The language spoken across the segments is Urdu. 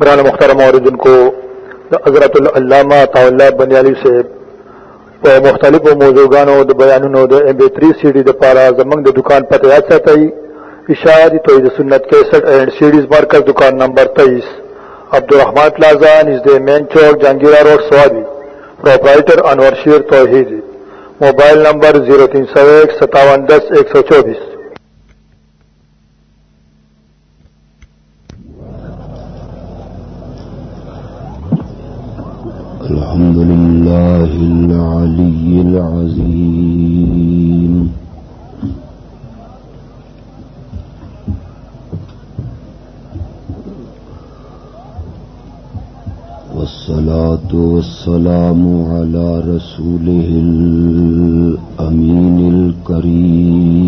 بران مختار موردن کو حضرت العلامہ طاولہ بنیالی سے په مختلفو موضوعګانو د بیانونو د ام بي 3 سي ډي د پاره زمنګ د دکان پته یاد ساتئ اشاعتی توحید سنت 61 اینڈ سیډیز مارکز دکان نمبر 23 عبدالرحمن پلازا نزد مین چوک جنگیرہ road Swabi proprietor Anwar Sher Tauheed, mobile number 03015710124 الحمد لله العلي العظيم. والصلاة والسلام على رسوله الأمين الكريم.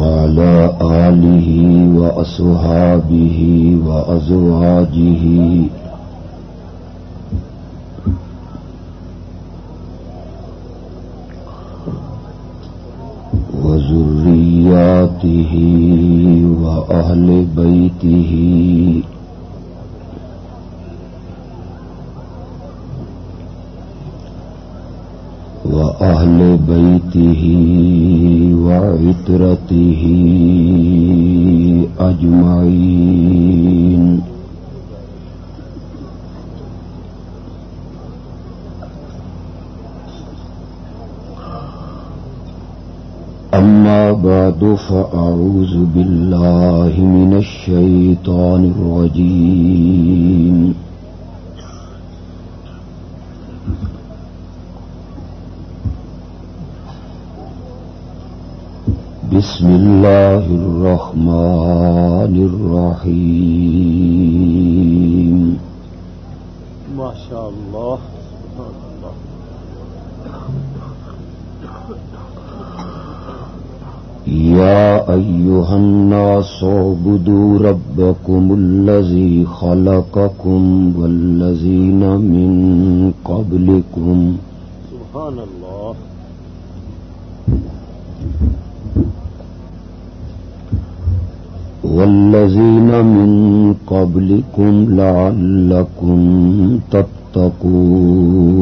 وعلى آله وأصحابه وأزواجه. وذرياته وأهل بيته وأهل بيته وعترته أجمعين. أما بعد فأعوذ بالله من الشيطان الرجيم. بسم الله الرحمن الرحيم ما شاء الله سبحان الله يا أيها الناس اعبدوا ربكم الذي خلقكم والذين من قبلكم سبحان الله والذين من قبلكم لعلكم تتقون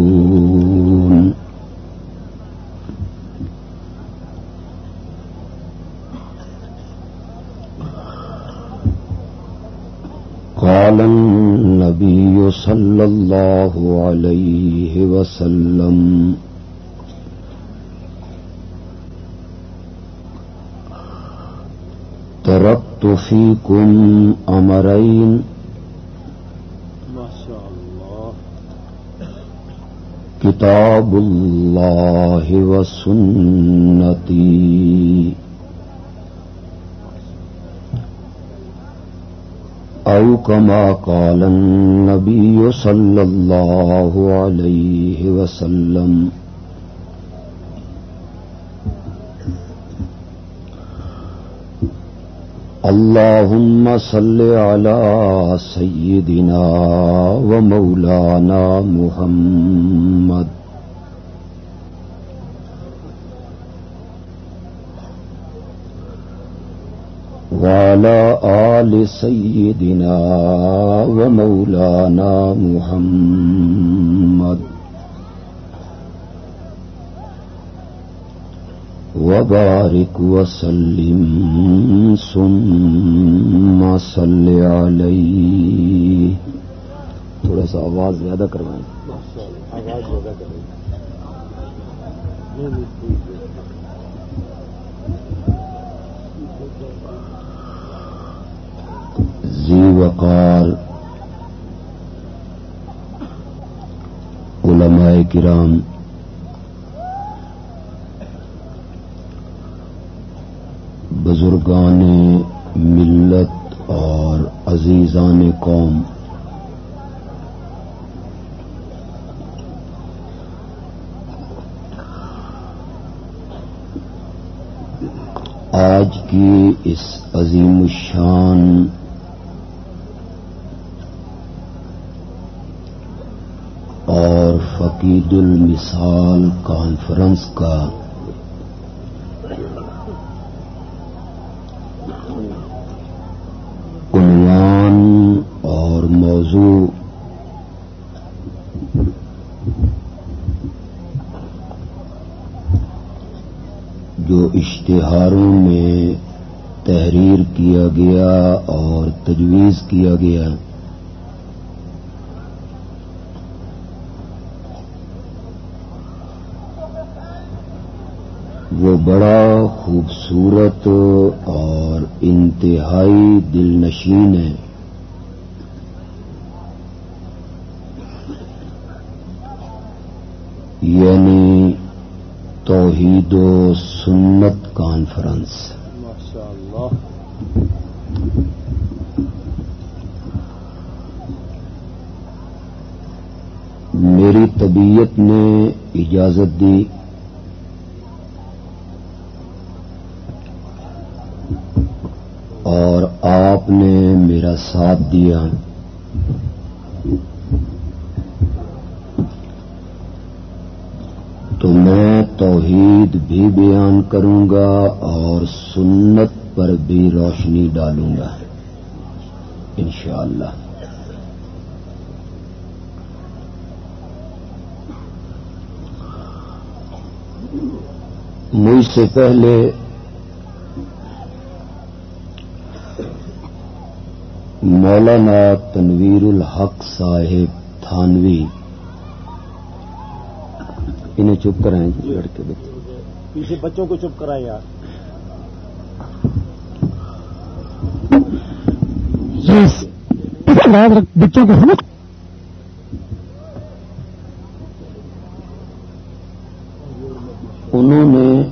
قال النبي صلى الله عليه وسلم تركت فيكم أمرين. ما شاء الله كتاب الله وسنتي. أو كما قال النبي صلى الله عليه وسلم. اللهم صل على سيدنا ومولانا محمد. وعلى آل سيدنا ومولانا محمد. وبارك وسلم ثم صل عليه تھوڑا سا آواز زیادہ کروائیں۔ ما آواز زیادہ کریں ذی وقار علماء کرام بزرگان ملت اور عزیزان قوم۔ آج کی اس عظیم الشان اور توقید المثال کانفرنس کا عنوان اور موضوع جو اشتہاروں میں تحریر کیا گیا اور تجویز کیا گیا وہ بڑا خوبصورت اور انتہائی دل نشین ہے یعنی توحید و سنت کانفرنس۔ میری طبیعت نے اجازت دی۔ اور آپ نے میرا ساتھ دیا تو میں توحید بھی بیان کروں گا اور سنت پر بھی روشنی ڈالوں گا۔ انشاءاللہ۔ مجھ سے پہلے مولانا تنویر الحق صاحب تھانوی انہیں چپ کرائیں جی لڑکے بچے۔ پیچھے بچوں کو چپ کرائیں یار۔ بچوں کو ہم انہوں نے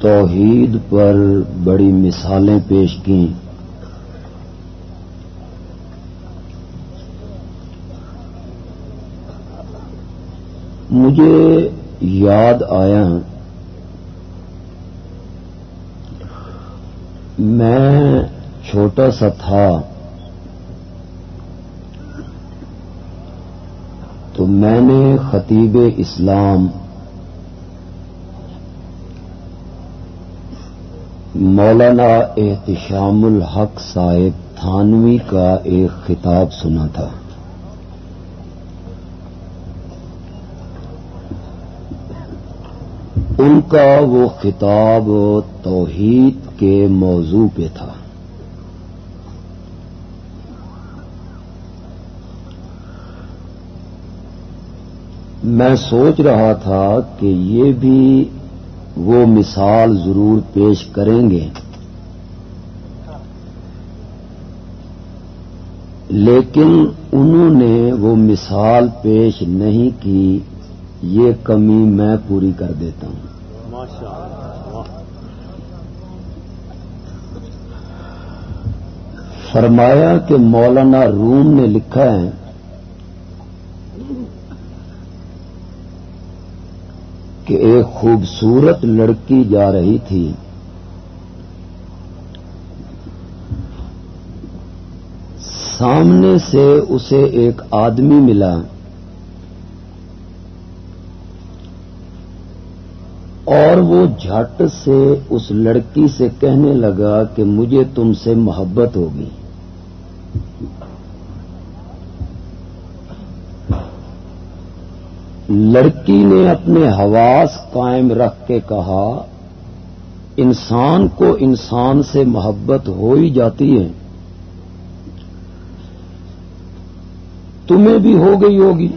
توحید پر بڑی مثالیں پیش کیں۔ مجھے یاد آیا میں چھوٹا سا تھا تو میں نے خطیب اسلام مولانا احتشام الحق صاحب تھانوی کا ایک خطاب سنا تھا۔ ان کا وہ خطاب توحید کے موضوع پہ تھا۔ میں سوچ رہا تھا کہ یہ بھی وہ مثال ضرور پیش کریں گے۔ لیکن انہوں نے وہ مثال پیش نہیں کی، یہ کمی میں پوری کر دیتا ہوں۔ فرمایا کہ مولانا روم نے لکھا ہے، کہ ایک خوبصورت لڑکی جا رہی تھی، سامنے سے اسے ایک آدمی ملا۔ اور وہ جھٹ سے اس لڑکی سے کہنے لگا کہ مجھے تم سے محبت ہوگی۔ لڑکی نے اپنے حواس قائم رکھ کے کہا، انسان کو انسان سے محبت ہو ہی جاتی ہے۔ تمہیں بھی ہو گئی ہوگی۔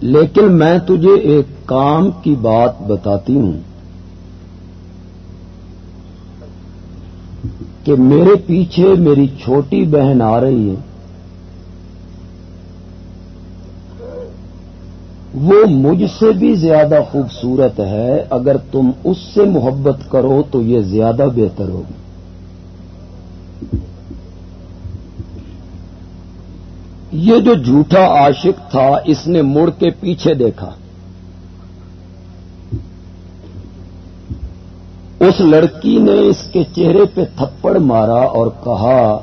لیکن میں تجھے ایک کام کی بات بتاتی ہوں کہ میرے پیچھے میری چھوٹی بہن آ رہی ہے۔ وہ مجھ سے بھی زیادہ خوبصورت ہے۔ اگر تم اس سے محبت کرو تو یہ زیادہ بہتر ہوگی۔ یہ جو جھوٹا عاشق تھا، اس نے مڑ کے پیچھے دیکھا۔ اس لڑکی نے اس کے چہرے پہ تھپڑ مارا اور کہا،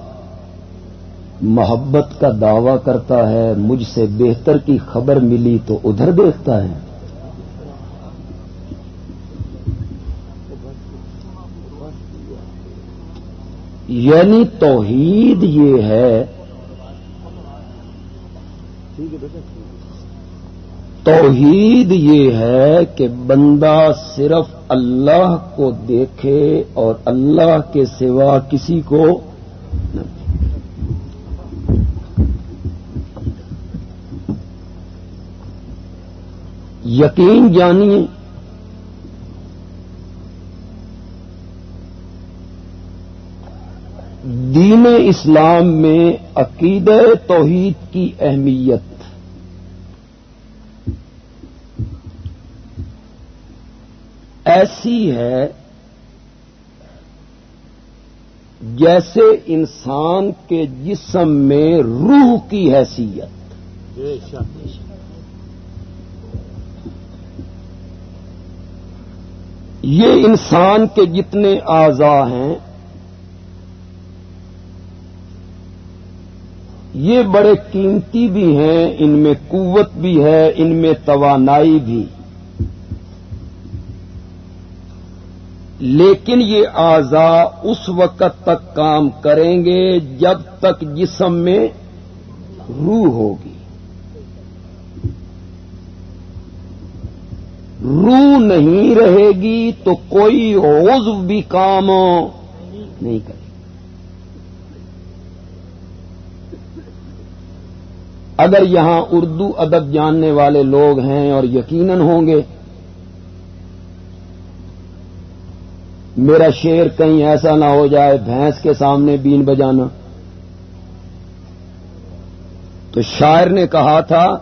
محبت کا دعوی کرتا ہے، مجھ سے بہتر کی خبر ملی تو ادھر دیکھتا ہے۔ یعنی توحید یہ ہے ٹھیک ہے بیٹا۔ توحید یہ ہے کہ بندہ صرف اللہ کو دیکھے اور اللہ کے سوا کسی کو نہ یقین جانیے دین اسلام میں عقید توحید کی اہمیت۔ ایسی ہے جیسے انسان کے جسم میں روح کی حیثیت۔ یہ انسان کے جتنے اعضا ہیں یہ بڑے قیمتی بھی ہیں، ان میں قوت بھی ہے، ان میں توانائی بھی۔ لیکن یہ اعضا اس وقت تک کام کریں گے جب تک جسم میں روح ہوگی۔ روح نہیں رہے گی تو کوئی عضو بھی کام نہیں کرے۔ اگر یہاں اردو ادب جاننے والے لوگ ہیں اور یقیناً ہوں گے، میرا شیر کہیں ایسا نہ ہو جائے بھینس کے سامنے بین بجانا۔ تو شاعر نے کہا تھا،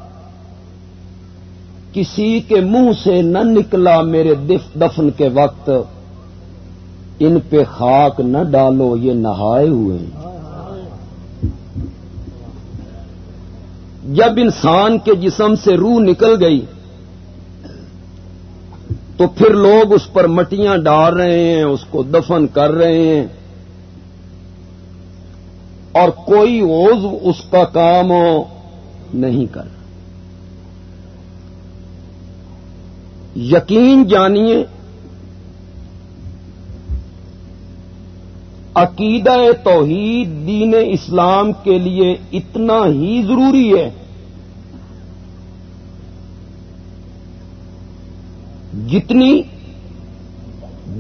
کسی کے منہ سے نہ نکلا میرے دفن کے وقت، ان پہ خاک نہ ڈالو، یہ نہائے ہوئے۔ ہیں جب انسان کے جسم سے روح نکل گئی تو پھر لوگ اس پر مٹیاں ڈال رہے ہیں، اس کو دفن کر رہے ہیں۔ اور کوئی عضو اس کا کام نہیں کر یقین جانیے عقیدہ توحید دین اسلام کے لیے اتنا ہی ضروری ہے۔ جتنی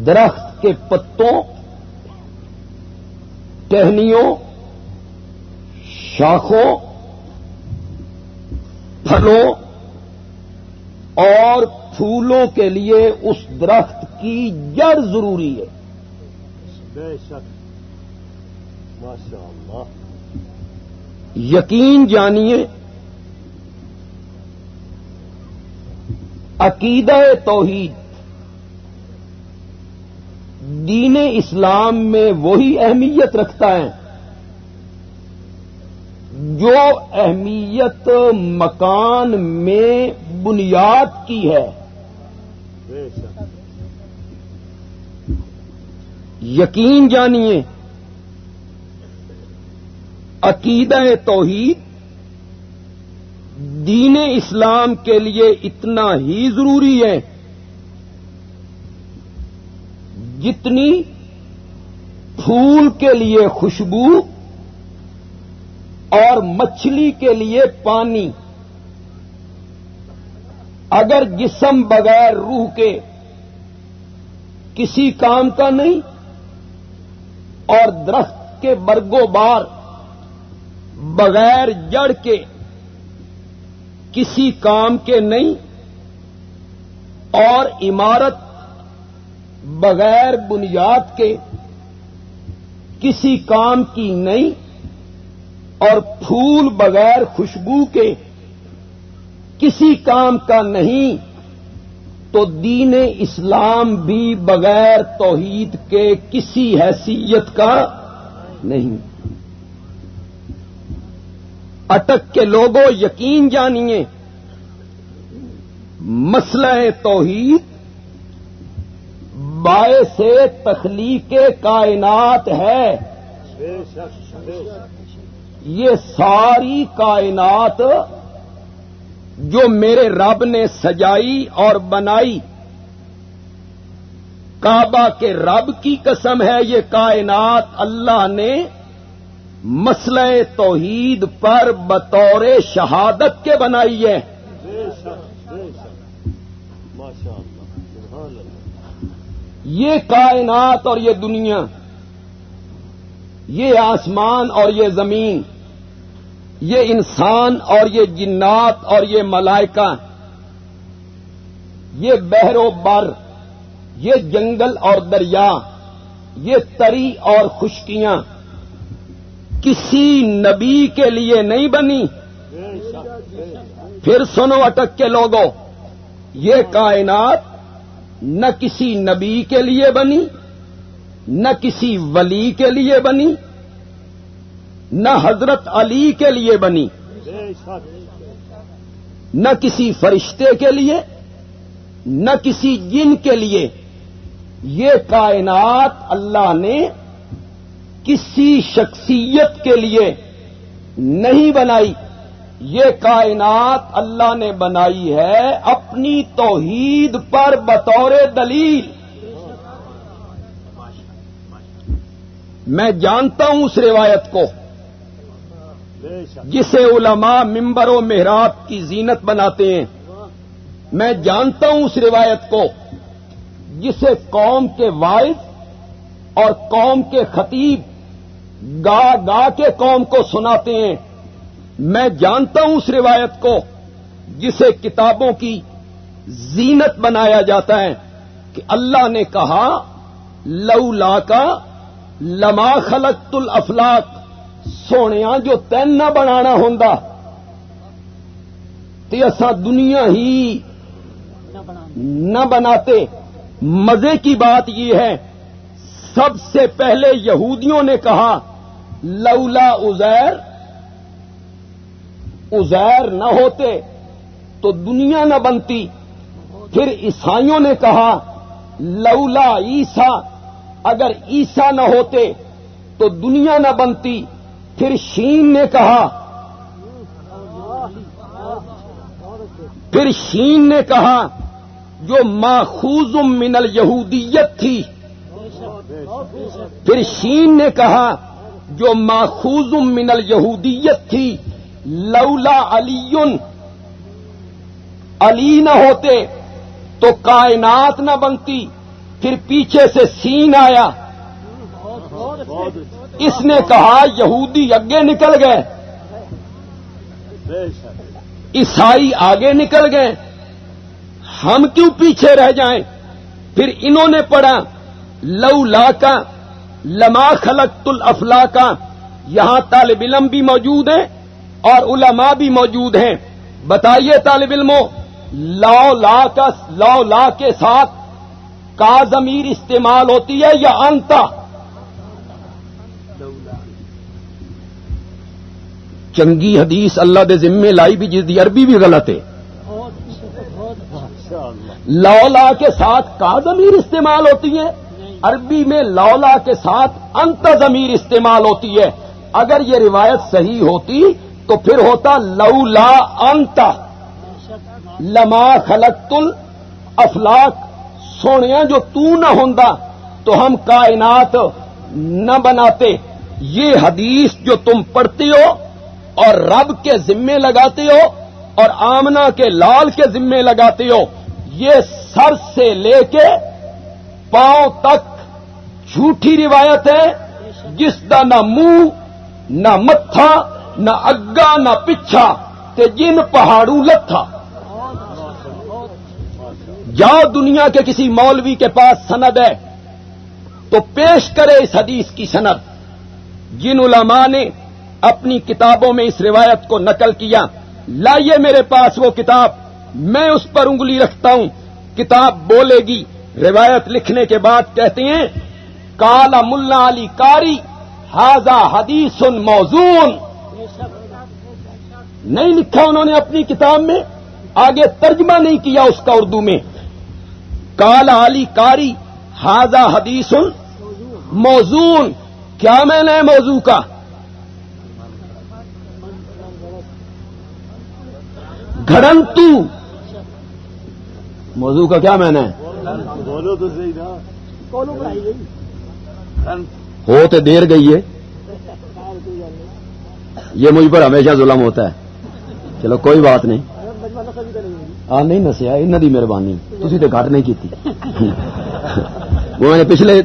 درخت کے پتوں، ٹہنیوں، شاخوں، پھلوں اور پھولوں کے لیے اس درخت کی جڑ ضروری ہے۔ بے شک۔ یقین جانیے عقیدہ توحید دین اسلام میں وہی اہمیت رکھتا ہے جو اہمیت مکان میں بنیاد کی ہے۔ یقین جانیے عقیدہ توحید دین اسلام کے لیے اتنا ہی ضروری ہے جتنی پھول کے لیے خوشبو اور مچھلی کے لیے پانی۔ اگر جسم بغیر روح کے کسی کام کا نہیں اور درخت کے برگو بار بغیر جڑ کے کسی کام کے نہیں اور عمارت بغیر بنیاد کے کسی کام کی نہیں اور پھول بغیر خوشبو کے کسی کام کا نہیں تو دین اسلام بھی بغیر توحید کے کسی حیثیت کا نہیں۔ اٹک کے لوگوں، یقین جانیے، مسئلہ توحید باعث تخلیق کائنات ہے۔ یہ ساری کائنات جو میرے رب نے سجائی اور بنائی، کعبہ کے رب کی قسم ہے۔ یہ کائنات اللہ نے مسئلہ توحید پر بطور شہادت کے بنائی ہے۔ یہ کائنات اور یہ دنیا، یہ آسمان اور یہ زمین، یہ انسان اور یہ جنات اور یہ ملائکہ، یہ بحر و بر، یہ جنگل اور دریا، یہ تری اور خشکیاں۔ کسی نبی کے لیے نہیں بنی۔ پھر سنو اٹک کے لوگوں، یہ کائنات نہ کسی نبی کے لیے بنی، نہ کسی ولی کے لیے بنی، نہ حضرت علی کے لیے بنی، نہ کسی فرشتے کے لیے، نہ کسی جن کے لیے۔ یہ کائنات اللہ نے کسی شخصیت کے لیے نہیں بنائی۔ یہ کائنات اللہ نے بنائی ہے اپنی توحید پر بطور دلیل۔ میں جانتا ہوں اس روایت کو۔ جسے علماء ممبر و محراب کی زینت بناتے ہیں۔ میں جانتا ہوں اس روایت کو۔ جسے قوم کے وائد اور قوم کے خطیب گا گا کے قوم کو سناتے ہیں۔ میں جانتا ہوں اس روایت کو، جسے کتابوں کی زینت بنایا جاتا ہے کہ اللہ نے کہا، لولا کا لما خلقت الافلاق سونے جو تین نہ بنانا ہوں تو اصا دنیا ہی نہ بناتے۔ مزے کی بات یہ ہے، سب سے پہلے یہودیوں نے کہا لولا ازیر ازیر نہ ہوتے تو دنیا نہ بنتی۔ پھر عیسائیوں نے کہا، لولا عیسا اگر عیسا نہ ہوتے تو دنیا نہ بنتی۔ پھر شین نے کہا، پھر شین نے کہا، جو ماخوذ من الیہودیت تھی۔ پھر شین نے کہا جو ماخوذ من الیہودیت تھی، لولا علی علی نہ ہوتے تو کائنات نہ بنتی، پھر پیچھے سے سین آیا۔ اس نے کہا، یہودی اگے نکل گئے۔ عیسائی آگے نکل گئے۔ ہم کیوں پیچھے رہ جائیں؟ پھر انہوں نے پڑھا لو لا کا لما خلقت الافلا کا یہاں طالب علم بھی موجود ہیں اور علماء بھی موجود ہیں۔ بتائیے طالب علموں لاؤ لا کا لاؤ لا کے ساتھ کا ضمیر استعمال ہوتی ہے یا انتا چنگی حدیث اللہ دے ذمے لائی بھی جس دی عربی بھی غلط ہے۔ اللہ لولا کے ساتھ کا ضمیر استعمال ہوتی ہے۔ عربی میں لولا کے ساتھ انت ضمیر استعمال ہوتی ہے۔ اگر یہ روایت صحیح ہوتی تو پھر ہوتا لولا انت۔ لما خلقت الافلاق سونے جو تو نہ ہوندا تو ہم کائنات نہ بناتے۔ یہ حدیث جو تم پڑھتے ہو اور رب کے ذمے لگاتے ہو اور آمنا کے لال کے ذمے لگاتے ہو، یہ سر سے لے کے پاؤں تک جھوٹی روایت ہے، جس کا نہ منہ، نہ متھا، نہ اگا، نہ پچھا، تے جن پہاڑوں لتھا۔ جاؤ دنیا کے کسی مولوی کے پاس سند ہے، تو پیش کرے اس حدیث کی سند۔ جن علماء نے اپنی کتابوں میں اس روایت کو نقل کیا لائیے میرے پاس وہ کتاب، میں اس پر انگلی رکھتا ہوں۔ کتاب بولے گی۔ روایت لکھنے کے بعد کہتے ہیں کالا ملا علی کاری ہاضا حدیث موزون. نہیں لکھا انہوں نے اپنی کتاب میں آگے ترجمہ نہیں کیا اس کا اردو میں۔ کالا علی کاری ہاضا حدیث موزون. کیا میں نے موضوع کا؟ گھڑنتو۔ موضوع کا کیا میں نے؟ ہو تو دیر گئی ہے۔ یہ مجھ پر ہمیشہ ظلم ہوتا ہے۔ چلو کوئی بات نہیں۔ مجمع نہیں نسیا انہوں کی مہربانی۔ تھی تو گھٹ نہیں کی وہ میں نے پچھلے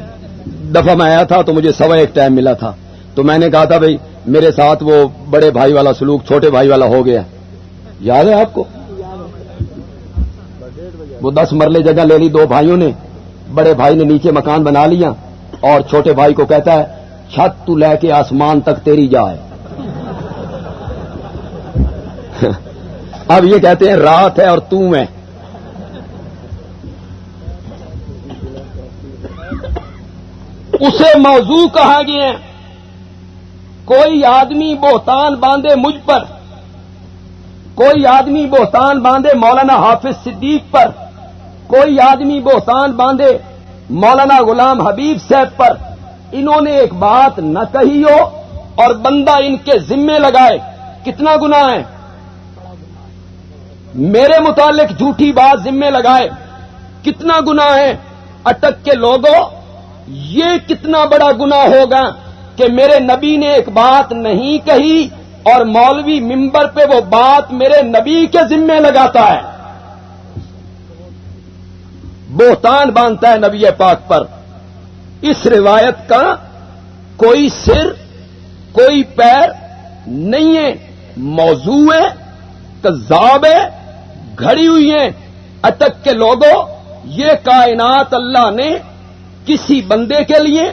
دفعہ میں آیا تھا تو مجھے سوا ایک ٹائم ملا تھا۔ تو میں نے کہا تھا بھائی میرے ساتھ وہ بڑے بھائی والا سلوک، چھوٹے بھائی والا ہو گیا۔ یاد ہے آپ کو؟ وہ دس مرلے جگہ لے لی، دو بھائیوں نے، بڑے بھائی نے نیچے مکان بنا لیا۔ اور چھوٹے بھائی کو کہتا ہے، چھت تو لے کے آسمان تک تیری جائے۔ اب یہ کہتے ہیں، رات ہے اور تو میں اسے موضوع کہا گیا کوئی آدمی بہتان باندھے مجھ پر، کوئی آدمی بہتان باندھے مولانا حافظ صدیق پر، کوئی آدمی بہتان باندھے مولانا غلام حبیب صاحب پر انہوں نے ایک بات نہ کہی ہو اور بندہ ان کے ذمے لگائے، کتنا گنا ہے؟ میرے متعلق جھوٹی بات ذمے لگائے، کتنا گنا ہے؟ اٹک کے لوگوں، یہ کتنا بڑا گنا ہوگا کہ میرے نبی نے ایک بات نہیں کہی اور مولوی ممبر پہ وہ بات میرے نبی کے ذمے لگاتا ہے۔ بہتان باندھتا ہے نبی پاک پر۔ اس روایت کا کوئی سر، کوئی پیر نہیں ہے۔ موضوع ہے، کذاب ہے، گھڑی ہوئی ہیں۔ اٹک کے لوگوں، یہ کائنات اللہ نے کسی بندے کے لیے،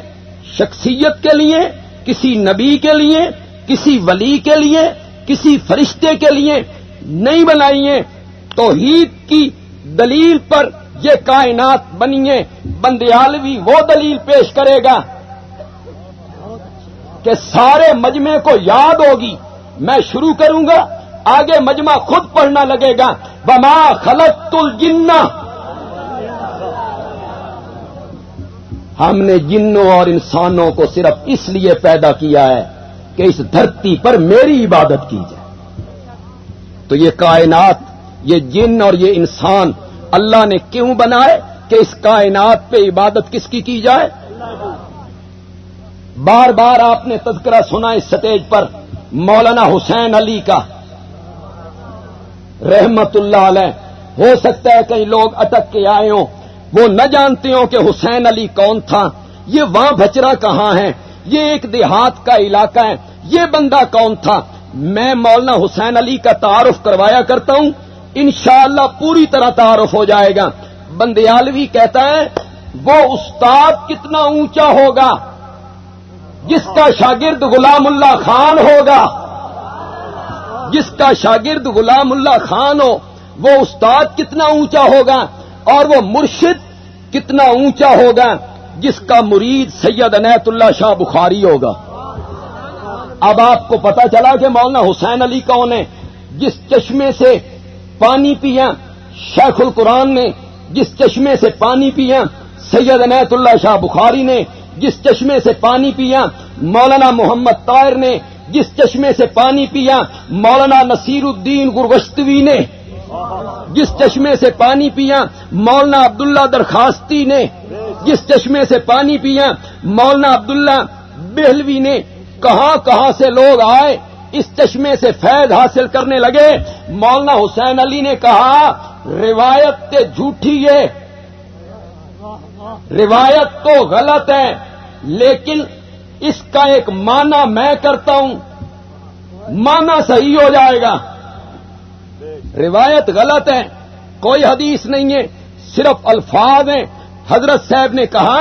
شخصیت کے لیے، کسی نبی کے لیے، کسی ولی کے لیے، کسی فرشتے کے لیے نہیں بنائی ہیں۔ توحید کی دلیل پر یہ کائنات بنی ہے بندیالوی وہ دلیل پیش کرے گا کہ سارے مجمے کو یاد ہوگی۔ میں شروع کروں گا، آگے مجمع خود پڑھنا لگے گا۔ بما خلط الجنہ ہم نے جنوں اور انسانوں کو صرف اس لیے پیدا کیا ہے کہ اس دھرتی پر میری عبادت کی جائے۔ تو یہ کائنات، یہ جن اور یہ انسان اللہ نے کیوں بنائے کہ اس کائنات پہ عبادت کس کی کی جائے؟ بار بار آپ نے تذکرہ سنا اس سٹیج پر مولانا حسین علی کا۔ رحمت اللہ علیہ، ہو سکتا ہے کئی لوگ اٹک کے آئے ہوں۔ وہ نہ جانتے ہوں کہ حسین علی کون تھا۔ یہ وہاں بچرا کہاں ہے؟ یہ ایک دیہات کا علاقہ ہے۔ یہ بندہ کون تھا؟ میں مولانا حسین علی کا تعارف کروایا کرتا ہوں۔ انشاءاللہ پوری طرح تعارف ہو جائے گا۔ بندیالوی کہتا ہے، وہ استاد کتنا اونچا ہوگا، جس کا شاگرد غلام اللہ خان ہوگا۔ جس کا شاگرد غلام اللہ خان ہو، وہ استاد کتنا اونچا ہوگا اور وہ مرشد کتنا اونچا ہوگا، جس کا مرید سید انیت اللہ شاہ بخاری ہوگا۔ اب آپ کو پتا چلا کہ مولانا حسین علی کون ہے جس چشمے سے پانی پیا شیخ القرآن نے جس چشمے سے پانی پیا سید انیت اللہ شاہ بخاری نے جس چشمے سے پانی پیا مولانا محمد طائر نے جس چشمے سے پانی پیا مولانا نصیر الدین گرگشتوی نے جس چشمے سے پانی پیا مولانا عبداللہ درخواستی نے جس چشمے سے پانی پیا مولانا عبداللہ بہلوی نے کہاں کہاں سے لوگ آئے اس چشمے سے فیض حاصل کرنے لگے۔ مولانا حسین علی نے کہا، روایت تے جھوٹھی ہے۔ روایت تو غلط ہے، لیکن اس کا ایک معنی میں کرتا ہوں۔ معنی صحیح ہو جائے گا۔ روایت غلط ہے، کوئی حدیث نہیں ہے، صرف الفاظ ہیں۔ حضرت صاحب نے کہا،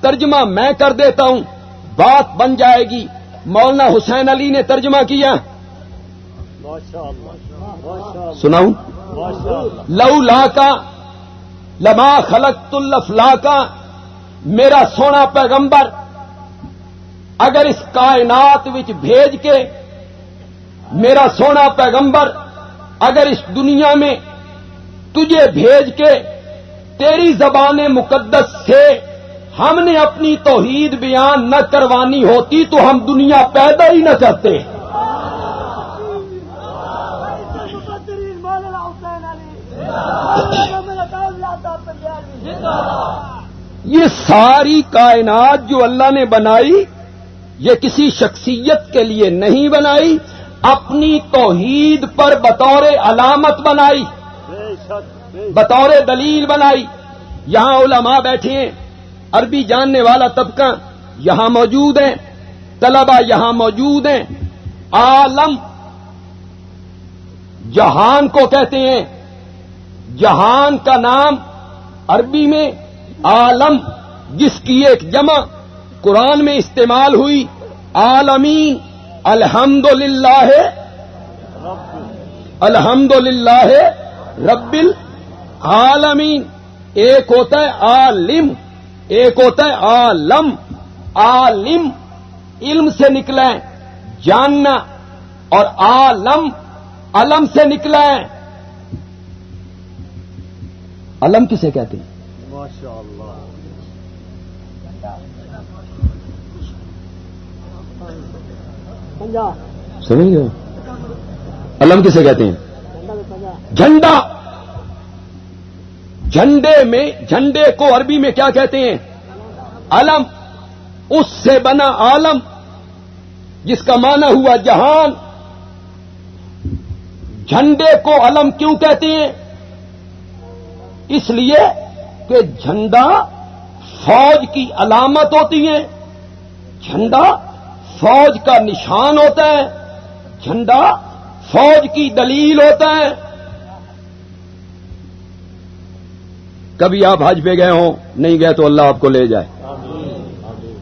ترجمہ میں کر دیتا ہوں، بات بن جائے گی۔ مولانا حسین علی نے ترجمہ کیا۔ سناؤں؟ لو لا کا لما خلق الفلا کا میرا سونا پیغمبر، اگر اس کائنات وچ بھیج کے میرا سونا پیغمبر، اگر اس دنیا میں تجھے بھیج کے تیری زبان مقدس سے ہم نے اپنی توحید بیان نہ کروانی ہوتی تو ہم دنیا پیدا ہی نہ کرتے۔ یہ ساری کائنات جو اللہ نے بنائی، یہ کسی شخصیت کے لیے نہیں بنائی، اپنی توحید پر بطور علامت بنائی، بطور دلیل بنائی۔ یہاں علماء بیٹھے ہیں۔ عربی جاننے والا طبقہ یہاں موجود ہیں، طلبہ یہاں موجود ہیں۔ عالم جہان کو کہتے ہیں۔ جہان کا نام عربی میں عالم، جس کی ایک جمع قرآن میں استعمال ہوئی۔ عالمی الحمد للہ الحمد للہ رب العالمین۔ ایک ہوتا ہے عالم۔ ایک ہوتا ہے عالم عالم علم سے نکلا ہے جاننا اور عالم علم سے نکلا ہے۔ علم کسے کہتے ہیں؟ سمجھ گئے؟ علم کسے کہتے ہیں؟ جھنڈا۔ جھنڈے میں، جھنڈے کو عربی میں کیا کہتے ہیں؟ علم۔ اس سے بنا عالم، جس کا معنی ہوا جہان۔ جھنڈے کو علم کیوں کہتے ہیں؟ اس لیے کہ جھنڈا فوج کی علامت ہوتی ہے جھنڈا فوج کا نشان ہوتا ہے۔ جھنڈا فوج کی دلیل ہوتا ہے۔ کبھی آپ حج پہ گئے ہوں، نہیں گئے تو اللہ آپ کو لے جائے۔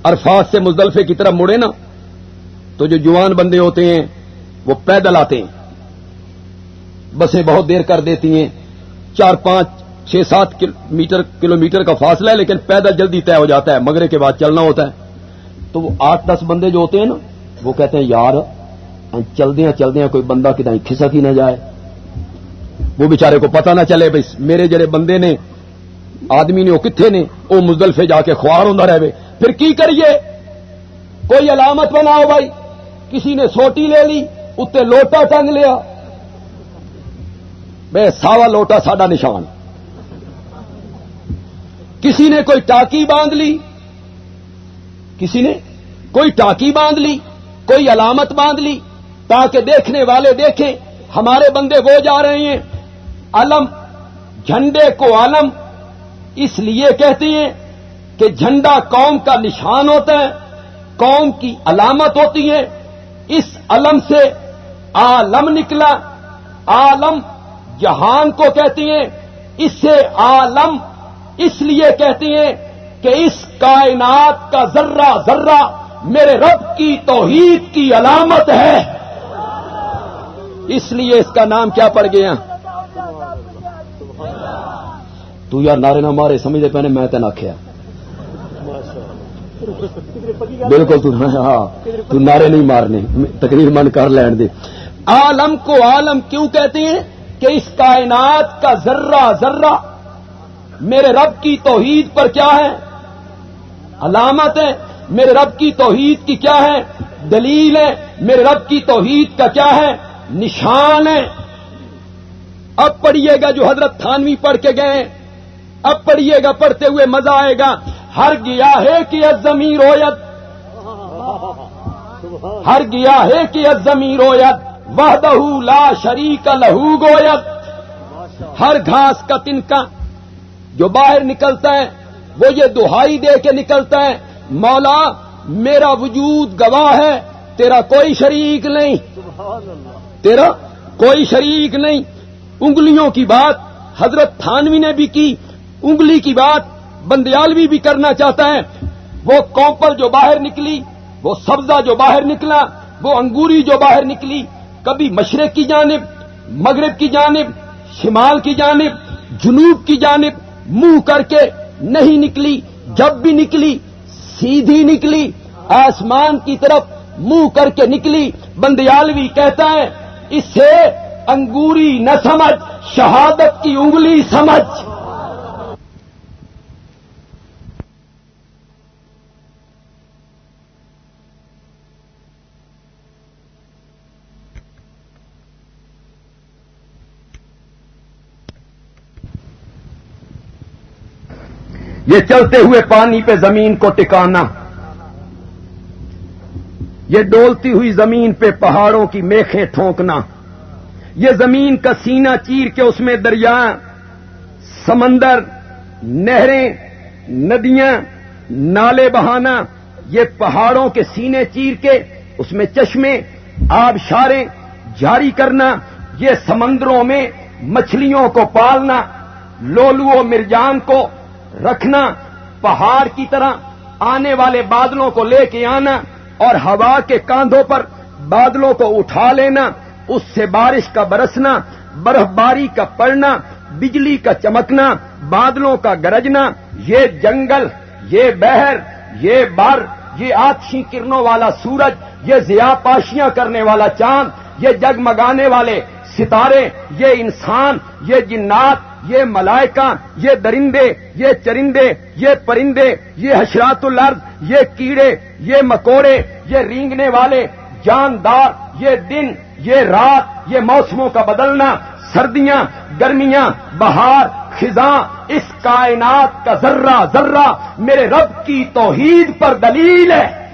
عرفات سے مزدلفے کی طرف مڑے نا، تو جو جوان بندے ہوتے ہیں، وہ پیدل آتے ہیں۔ بسیں بہت دیر کر دیتی ہیں، چار پانچ، چھ سات میٹر کلو میٹر کا فاصلہ ہے، لیکن پیدل جلدی طے ہو جاتا ہے مگرے کے بعد چلنا ہوتا ہے۔ تو وہ آٹھ دس بندے جو ہوتے ہیں نا، وہ کہتے ہیں، یار چل دیا چل دیا کوئی بندہ کتنا کھسک ہی نہ جائے۔ وہ بےچارے کو پتہ نہ چلے بھائی میرے جڑے بندے نے آدمی نے وہ کتنے نے؟ وہ مزدلفے جا کے خوار ہوتا رہے پھر کی کریے؟ کوئی علامت بناؤ بھائی۔ کسی نے سوٹی لے لی اتنے لوٹا ٹنگ لیا۔ بے ساوا لوٹا ساڈا نشان۔ کسی نے کوئی ٹاکی باندھ لی۔ کسی نے کوئی ٹاکی باندھ لی، کوئی علامت باندھ لی۔ تاکہ دیکھنے والے دیکھیں، ہمارے بندے وہ جا رہے ہیں۔ علم، جھنڈے کو علم۔ اس لیے کہتے ہیں کہ جھنڈا قوم کا نشان ہوتا ہے، قوم کی علامت ہوتی ہے۔ اس علم سے عالم نکلا۔ عالم جہان کو کہتے ہیں۔ اس سے عالم اس لیے کہتے ہیں کہ اس کائنات کا ذرہ ذرہ میرے رب کی توحید کی علامت ہے۔ اس لیے اس کا نام کیا پڑ گیا؟ تو یار نعرے نہ مارے سمجھتے پہنے میں تین آخیا بالکل تو ہاں،, ہاں تو نعرے نہیں مارنے، تقریر من کر لین دے۔ عالم کو عالم کیوں کہتے ہیں؟ کہ اس کائنات کا ذرہ ذرہ میرے رب کی توحید پر کیا ہے؟ علامت ہے، میرے رب کی توحید کی کیا ہے؟ دلیل ہے، میرے رب کی توحید کا کیا ہے؟ نشان ہے۔ اب پڑھیے گا جو حضرت تھانوی پڑھ کے گئے۔ اب پڑھیے گا، پڑھتے ہوئے مزہ آئے گا۔ ہر گیا ہے کہ زمین رویت ہر گیا ہے کہ زمین رویت وحدہ لا شریک لہو گویت ہر گھاس کا تنکا جو باہر نکلتا ہے، وہ یہ دہائی دے کے نکلتا ہے۔ مولا، میرا وجود گواہ ہے، تیرا کوئی شریک نہیں۔ تیرا کوئی شریک نہیں۔ انگلیوں کی بات حضرت تھانوی نے بھی کی۔ انگلی کی بات بندیالوی بھی کرنا چاہتا ہے۔ وہ کوپل جو باہر نکلی، وہ سبزہ جو باہر نکلا، وہ انگوری جو باہر نکلی، کبھی مشرق کی جانب، مغرب کی جانب، شمال کی جانب، جنوب کی جانب، منہ کر کے نہیں نکلی، جب بھی نکلی، سیدھی نکلی، آسمان کی طرف منہ کر کے نکلی۔ بندیالوی کہتا ہے، اسے انگوری نہ سمجھ، شہادت کی انگلی سمجھ۔ یہ چلتے ہوئے پانی پہ زمین کو ٹکانا یہ ڈولتی ہوئی زمین پہ پہاڑوں کی میخیں ٹھونکنا یہ زمین کا سینہ چیر کے اس میں دریا، سمندر، نہریں، ندیاں، نالے بہانا، یہ پہاڑوں کے سینے چیر کے اس میں چشمے، آبشاریں جاری کرنا، یہ سمندروں میں مچھلیوں کو پالنا، لولو مرجان کو رکھنا، پہاڑ کی طرح آنے والے بادلوں کو لے کے آنا اور ہوا کے کاندھوں پر بادلوں کو اٹھا لینا، اس سے بارش کا برسنا برف باری کا پڑنا، بجلی کا چمکنا، بادلوں کا گرجنا، یہ جنگل، یہ بہر یہ بر، یہ آتشی کرنوں والا سورج، یہ ضیا پاشیاں کرنے والا چاند یہ جگمگانے والے ستارے، یہ انسان، یہ جنات، یہ ملائکہ، یہ درندے، یہ چرندے، یہ پرندے، یہ حشرات الارض، یہ کیڑے، یہ مکوڑے، یہ رینگنے والے جاندار، یہ دن، یہ رات، یہ موسموں کا بدلنا، سردیاں، گرمیاں، بہار، خزاں، اس کائنات کا ذرہ ذرہ میرے رب کی توحید پر دلیل ہے۔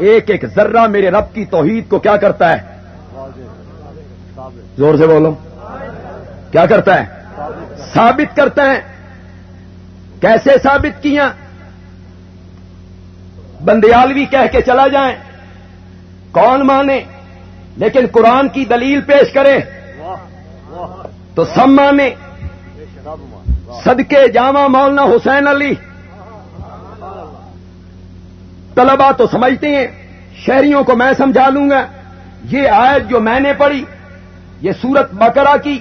ایک ایک ذرہ میرے رب کی توحید کو کیا کرتا ہے؟ زور سے بولو کیا کرتا ہے؟ ثابت کرتا ہے۔ کیسے ثابت کیا بندیالوی کہہ کے چلا جائیں۔ کون مانے؟ لیکن قرآن کی دلیل پیش کرے۔ تو سب مانے۔ صدقے جامع مولانا حسین علی۔ طلبا تو سمجھتے ہیں، شہریوں کو میں سمجھا لوں گا۔ یہ آیت جو میں نے پڑھی، یہ سورت بکرا کی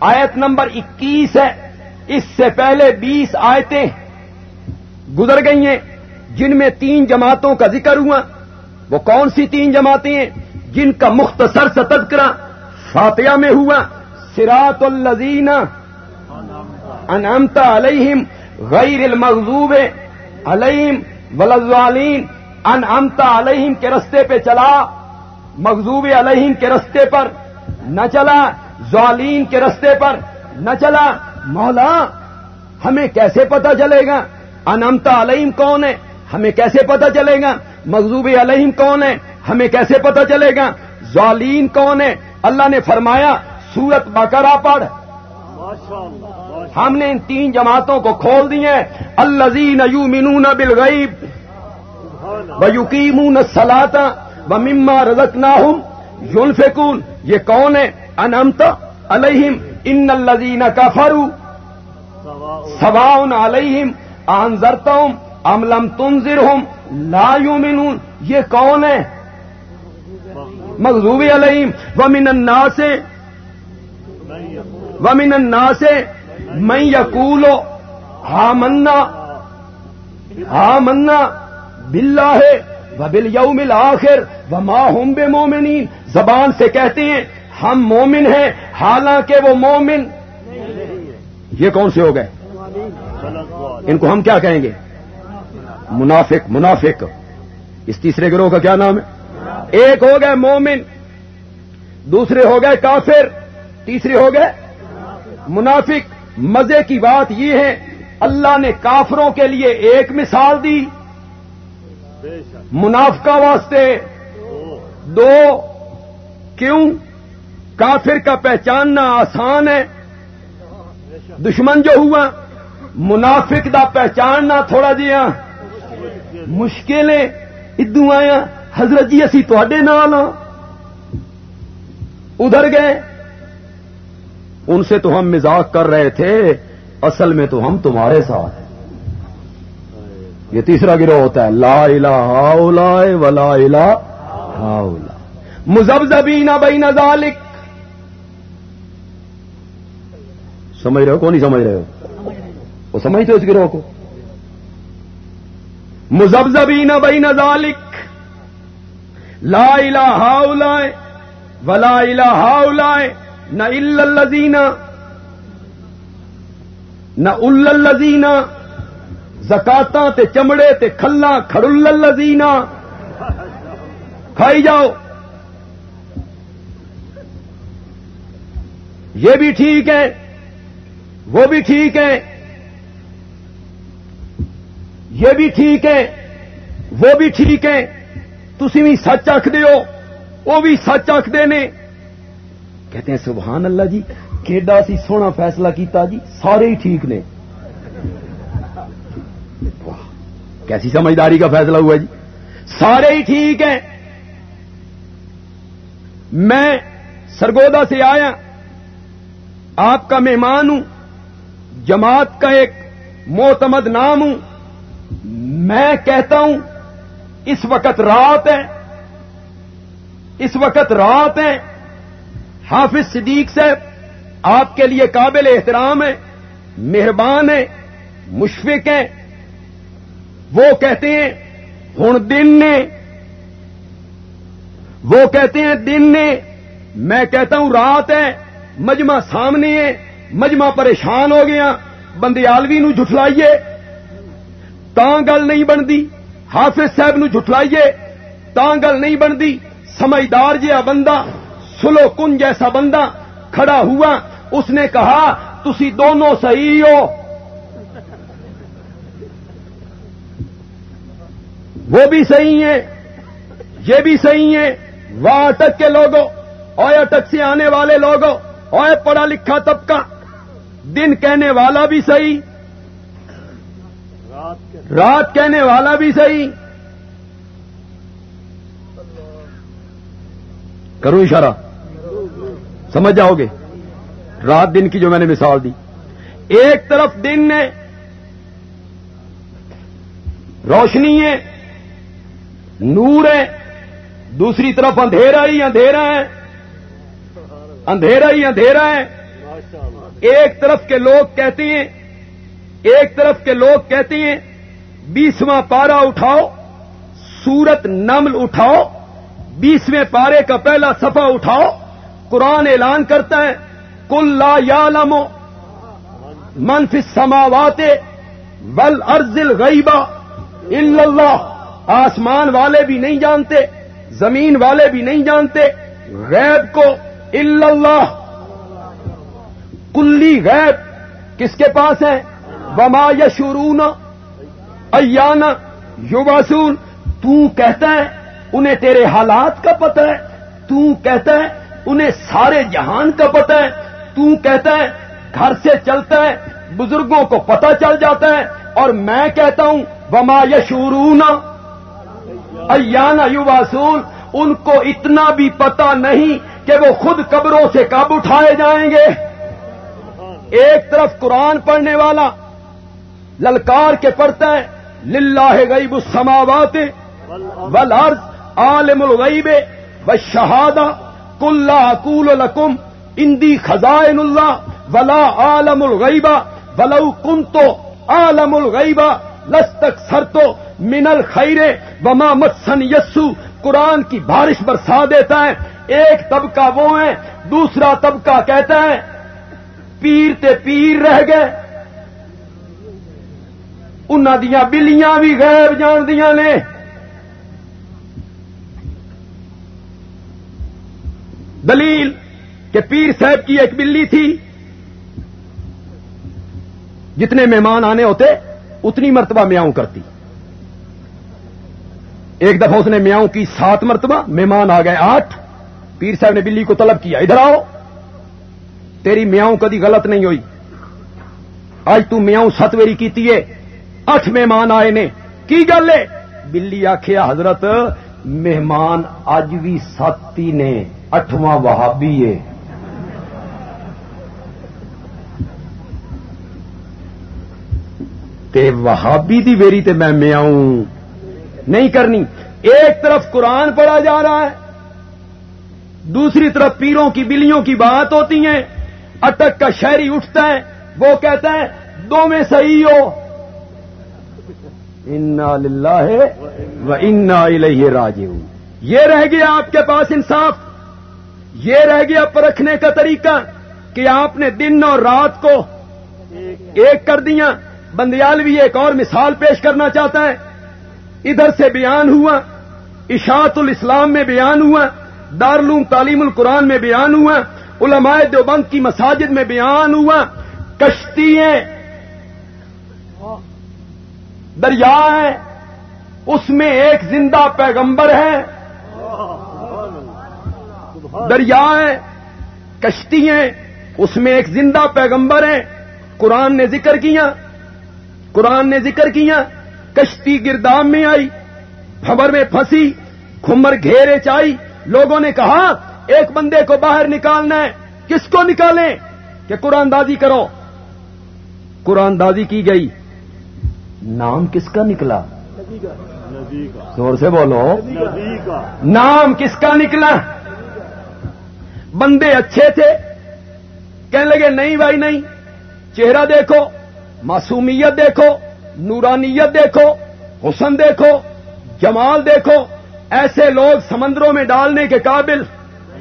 آیت نمبر اکیس ہے۔ اس سے پہلے بیس آیتیں گزر گئی ہیں، جن میں تین جماعتوں کا ذکر ہوا۔ وہ کون سی تین جماعتیں ہیں؟ جن کا مختصر سے تذکرہ فاتحہ میں ہوا۔ سراط الزین انمتا علیہم غیر المغضوب علیہم ولزوالین انعمتا علیہم کے رستے پہ چلا، مغضوب علیہم کے رستے پر نہ چلا زوالین کے رستے پر نہ چلا۔ مولا، ہمیں کیسے پتا چلے گا؟ انمتا علیہم کون ہے؟ ہمیں کیسے پتا چلے گا؟ مغزوب علیہم کون ہے؟ ہمیں کیسے پتا چلے گا؟ زوالین کون ہے؟ اللہ نے فرمایا، سورت بکرا پڑھ۔ ہم نے ان تین جماعتوں کو کھول دیے. الزین یو منون بلغیب و یقین سلاتا و مما رزق یونفکون یہ کون ہے؟ انمت علیہم. ان الزین کا فرو سواؤن علیہم آنزرتم املم تنظر ہوں لا یومنون یہ کون ہے؟ مغضوب علیہم. ومن الناس ومن الناس من یقولو ہا منا ہا منا باللہ و بالیوم الاخر وما هم بمؤمنین۔ زبان سے کہتے ہیں، ہم مومن ہیں، حالانکہ وہ مومن یہ کون سے ہو گئے؟ ان کو ہم کیا کہیں گے؟ منافق منافق۔ اس تیسرے گروہ کا کیا نام ہے؟ ایک ہو گئے مومن، دوسرے ہو گئے کافر، تیسرے ہو گئے منافق۔ مزے کی بات یہ ہے، اللہ نے کافروں کے لیے ایک مثال دی۔ منافقہ واسطے۔ دو، کیوں؟ کافر کا پہچاننا آسان ہے۔ دشمن جو ہوا، منافق دا پہچاننا تھوڑا جہا مشکل ہے ادو آیا، حضرت جی اسی تے نال ہاں۔ ادھر گئے۔ ان سے تو ہم مزاق کر رہے تھے، اصل میں تو ہم تمہارے ساتھ ہیں۔ یہ تیسرا گروہ ہوتا ہے، لا الہ ہاؤلا ولا الہ ہاؤلا مزبزبین بین ذالک۔ سمجھ رہے ہو؟ کون نہیں سمجھ رہے ہو؟ وہ سمجھتے اس گروہ کو؟ مزبزبین بین ذالک۔ لا الہ ہاؤلا ولا الہ ہاؤلا نہ الزین نہ الزین زکاتا تے چمڑے تے کھلا کھڑ الزین کھائی جاؤ۔ یہ بھی ٹھیک ہے، وہ بھی ٹھیک ہے، یہ بھی ٹھیک ہے، وہ بھی ٹھیک ہے۔ تھی بھی سچ آخد ہو، وہ بھی سچ آخر نے۔ کہتے ہیں سبحان اللہ جی کیڈا سی سونا فیصلہ کیتا جی سارے ہی ٹھیک نے۔ کیسی سمجھداری کا فیصلہ ہوا جی؟ سارے ہی ٹھیک ہیں۔ میں سرگودا سے آیا، آپ کا مہمان ہوں، جماعت کا ایک معتمد نام ہوں۔ میں کہتا ہوں، اس وقت رات ہے۔ اس وقت رات ہے۔ حافظ صدیق صاحب، آپ کے لیے قابل احترام ہے مہربان ہے مشفق ہیں۔ وہ کہتے ہیں، ہن دن نے، وہ کہتے ہیں، دن نے، میں کہتا ہوں رات ہے، مجمع سامنے ہے، مجمع پریشان ہو گیا بندیالوی نو جٹلائیے تا گل نہیں بنتی، حافظ صاحب نو جٹلائیے تا گل نہیں بنتی، سمجھدار جہا بندہ۔ سلو کن جیسا بندہ کھڑا ہوا، اس نے کہا، تسی دونوں صحیح ہو۔ وہ بھی صحیح ہیں، یہ بھی صحیح ہیں۔ وہ اٹک کے لوگوں اور اٹک سے آنے والے لوگوں اور پڑھا لکھا طبقہ، دن کہنے والا بھی صحیح۔ رات کہنے والا بھی صحیح۔ کروں اشارہ۔ سمجھ جاؤ گے؟ رات دن کی جو میں نے مثال دی۔ ایک طرف دن نے روشنی ہے، نور ہے، دوسری طرف اندھیرا ہی اندھیرا ہے۔ اندھیرا ہی اندھیرا ہے۔ ایک طرف کے لوگ کہتے ہیں، ایک طرف کے لوگ کہتے ہیں، بیسواں پارا اٹھاؤ، سورت نمل اٹھاؤ، بیسویں پارے کا پہلا صفحہ اٹھاؤ۔ قرآن اعلان کرتا ہے کل لا یا لمو منفی سماوات ول ارزل غیبا اللہ۔ آسمان والے بھی نہیں جانتے، زمین والے بھی نہیں جانتے، غیب کو اللہ۔ کلی غیب کس کے پاس ہے؟ وما یشورون ایانا یوباسون تو کہتا ہے، انہیں تیرے حالات کا پتہ ہے، تو کہتا ہے انہیں سارے جہان کا پتہ ہے۔ تو کہتا ہے، گھر سے چلتا ہے، بزرگوں کو پتہ چل جاتا ہے۔ اور میں کہتا ہوں، وما یشورون ایانا یوباسون ان کو اتنا بھی پتا نہیں کہ وہ خود قبروں سے کب اٹھائے جائیں گے۔ ایک طرف قرآن پڑھنے والا للکار کے پڑھتا ہے للہ غیب السماوات والارض عالم الغیب والشہادہ کل اقول لکم اندی خزائن اللہ ولا عالم الغیبہ ولو کنتو عالم الغیبہ لستک سرتو من الخیرے وما متسن یسو قرآن کی بارش برسا دیتا ہے ایک طبقہ وہ ہے دوسرا طبقہ کہتا ہے، پیر تے پیر رہ گئے۔ انہوں دیا بلیاں بھی غیر جان دیا نے۔ دلیل کہ پیر صاحب کی ایک بلی تھی۔ جتنے مہمان آنے ہوتے، اتنی مرتبہ میاؤں کرتی۔ ایک دفعہ اس نے میاؤں کی سات مرتبہ مہمان آ گئے آٹھ۔ پیر صاحب نے بلی کو طلب کیا، ادھر آؤ۔ تیری میاؤں کدی غلط نہیں ہوئی۔ آج تو میاؤں ست ویری کی اٹھ مہمان آئے نے۔ کی گل ہے؟ بلی آخیا حضرت، مہمان اج بھی سات ہی نے۔ اٹھواں وہابی ہے۔ تے وہابی دی ویری تے میں میاؤں نہیں کرنی۔ ایک طرف قرآن پڑھا جا رہا ہے۔ دوسری طرف پیروں کی بلیوں کی بات ہوتی ہیں۔ اٹک کا شہری اٹھتا ہے۔ وہ کہتا ہے دو میں صحیح ہو۔ انا للہ و انا الیہ راجعون۔ یہ رہ گیا آپ کے پاس انصاف۔ یہ رہ گیا پرکھنے کا طریقہ کہ آپ نے دن اور رات کو ایک کر دیا۔ بندیال بھی ایک اور مثال پیش کرنا چاہتا ہے۔ ادھر سے بیان ہوا، اشاعت الاسلام میں بیان ہوا، دارالعلوم تعلیم القرآن میں بیان ہوا، علماء دیوبند کی مساجد میں بیان ہوا۔ کشتی دریا ہیں اس میں ایک زندہ پیغمبر ہے۔ دریا ہیں کشتی ہیں اس میں ایک زندہ پیغمبر ہے قرآن نے ذکر کیا قرآن نے ذکر کیا کشتی گردام میں آئی خبر میں پھنسی کمر گھیرے چائی۔ لوگوں نے کہا ایک بندے کو باہر نکالنا ہے کس کو نکالیں؟ کہ قرآن دازی کرو۔ قرآن دازی کی گئی۔ نام کس کا نکلا؟ زور سے بولو۔ نام کس کا نکلا؟ بندے اچھے تھے۔ کہنے لگے، نہیں بھائی، نہیں۔ چہرہ دیکھو، معصومیت دیکھو، نورانیت دیکھو، حسن دیکھو، جمال دیکھو۔ ایسے لوگ سمندروں میں ڈالنے کے قابل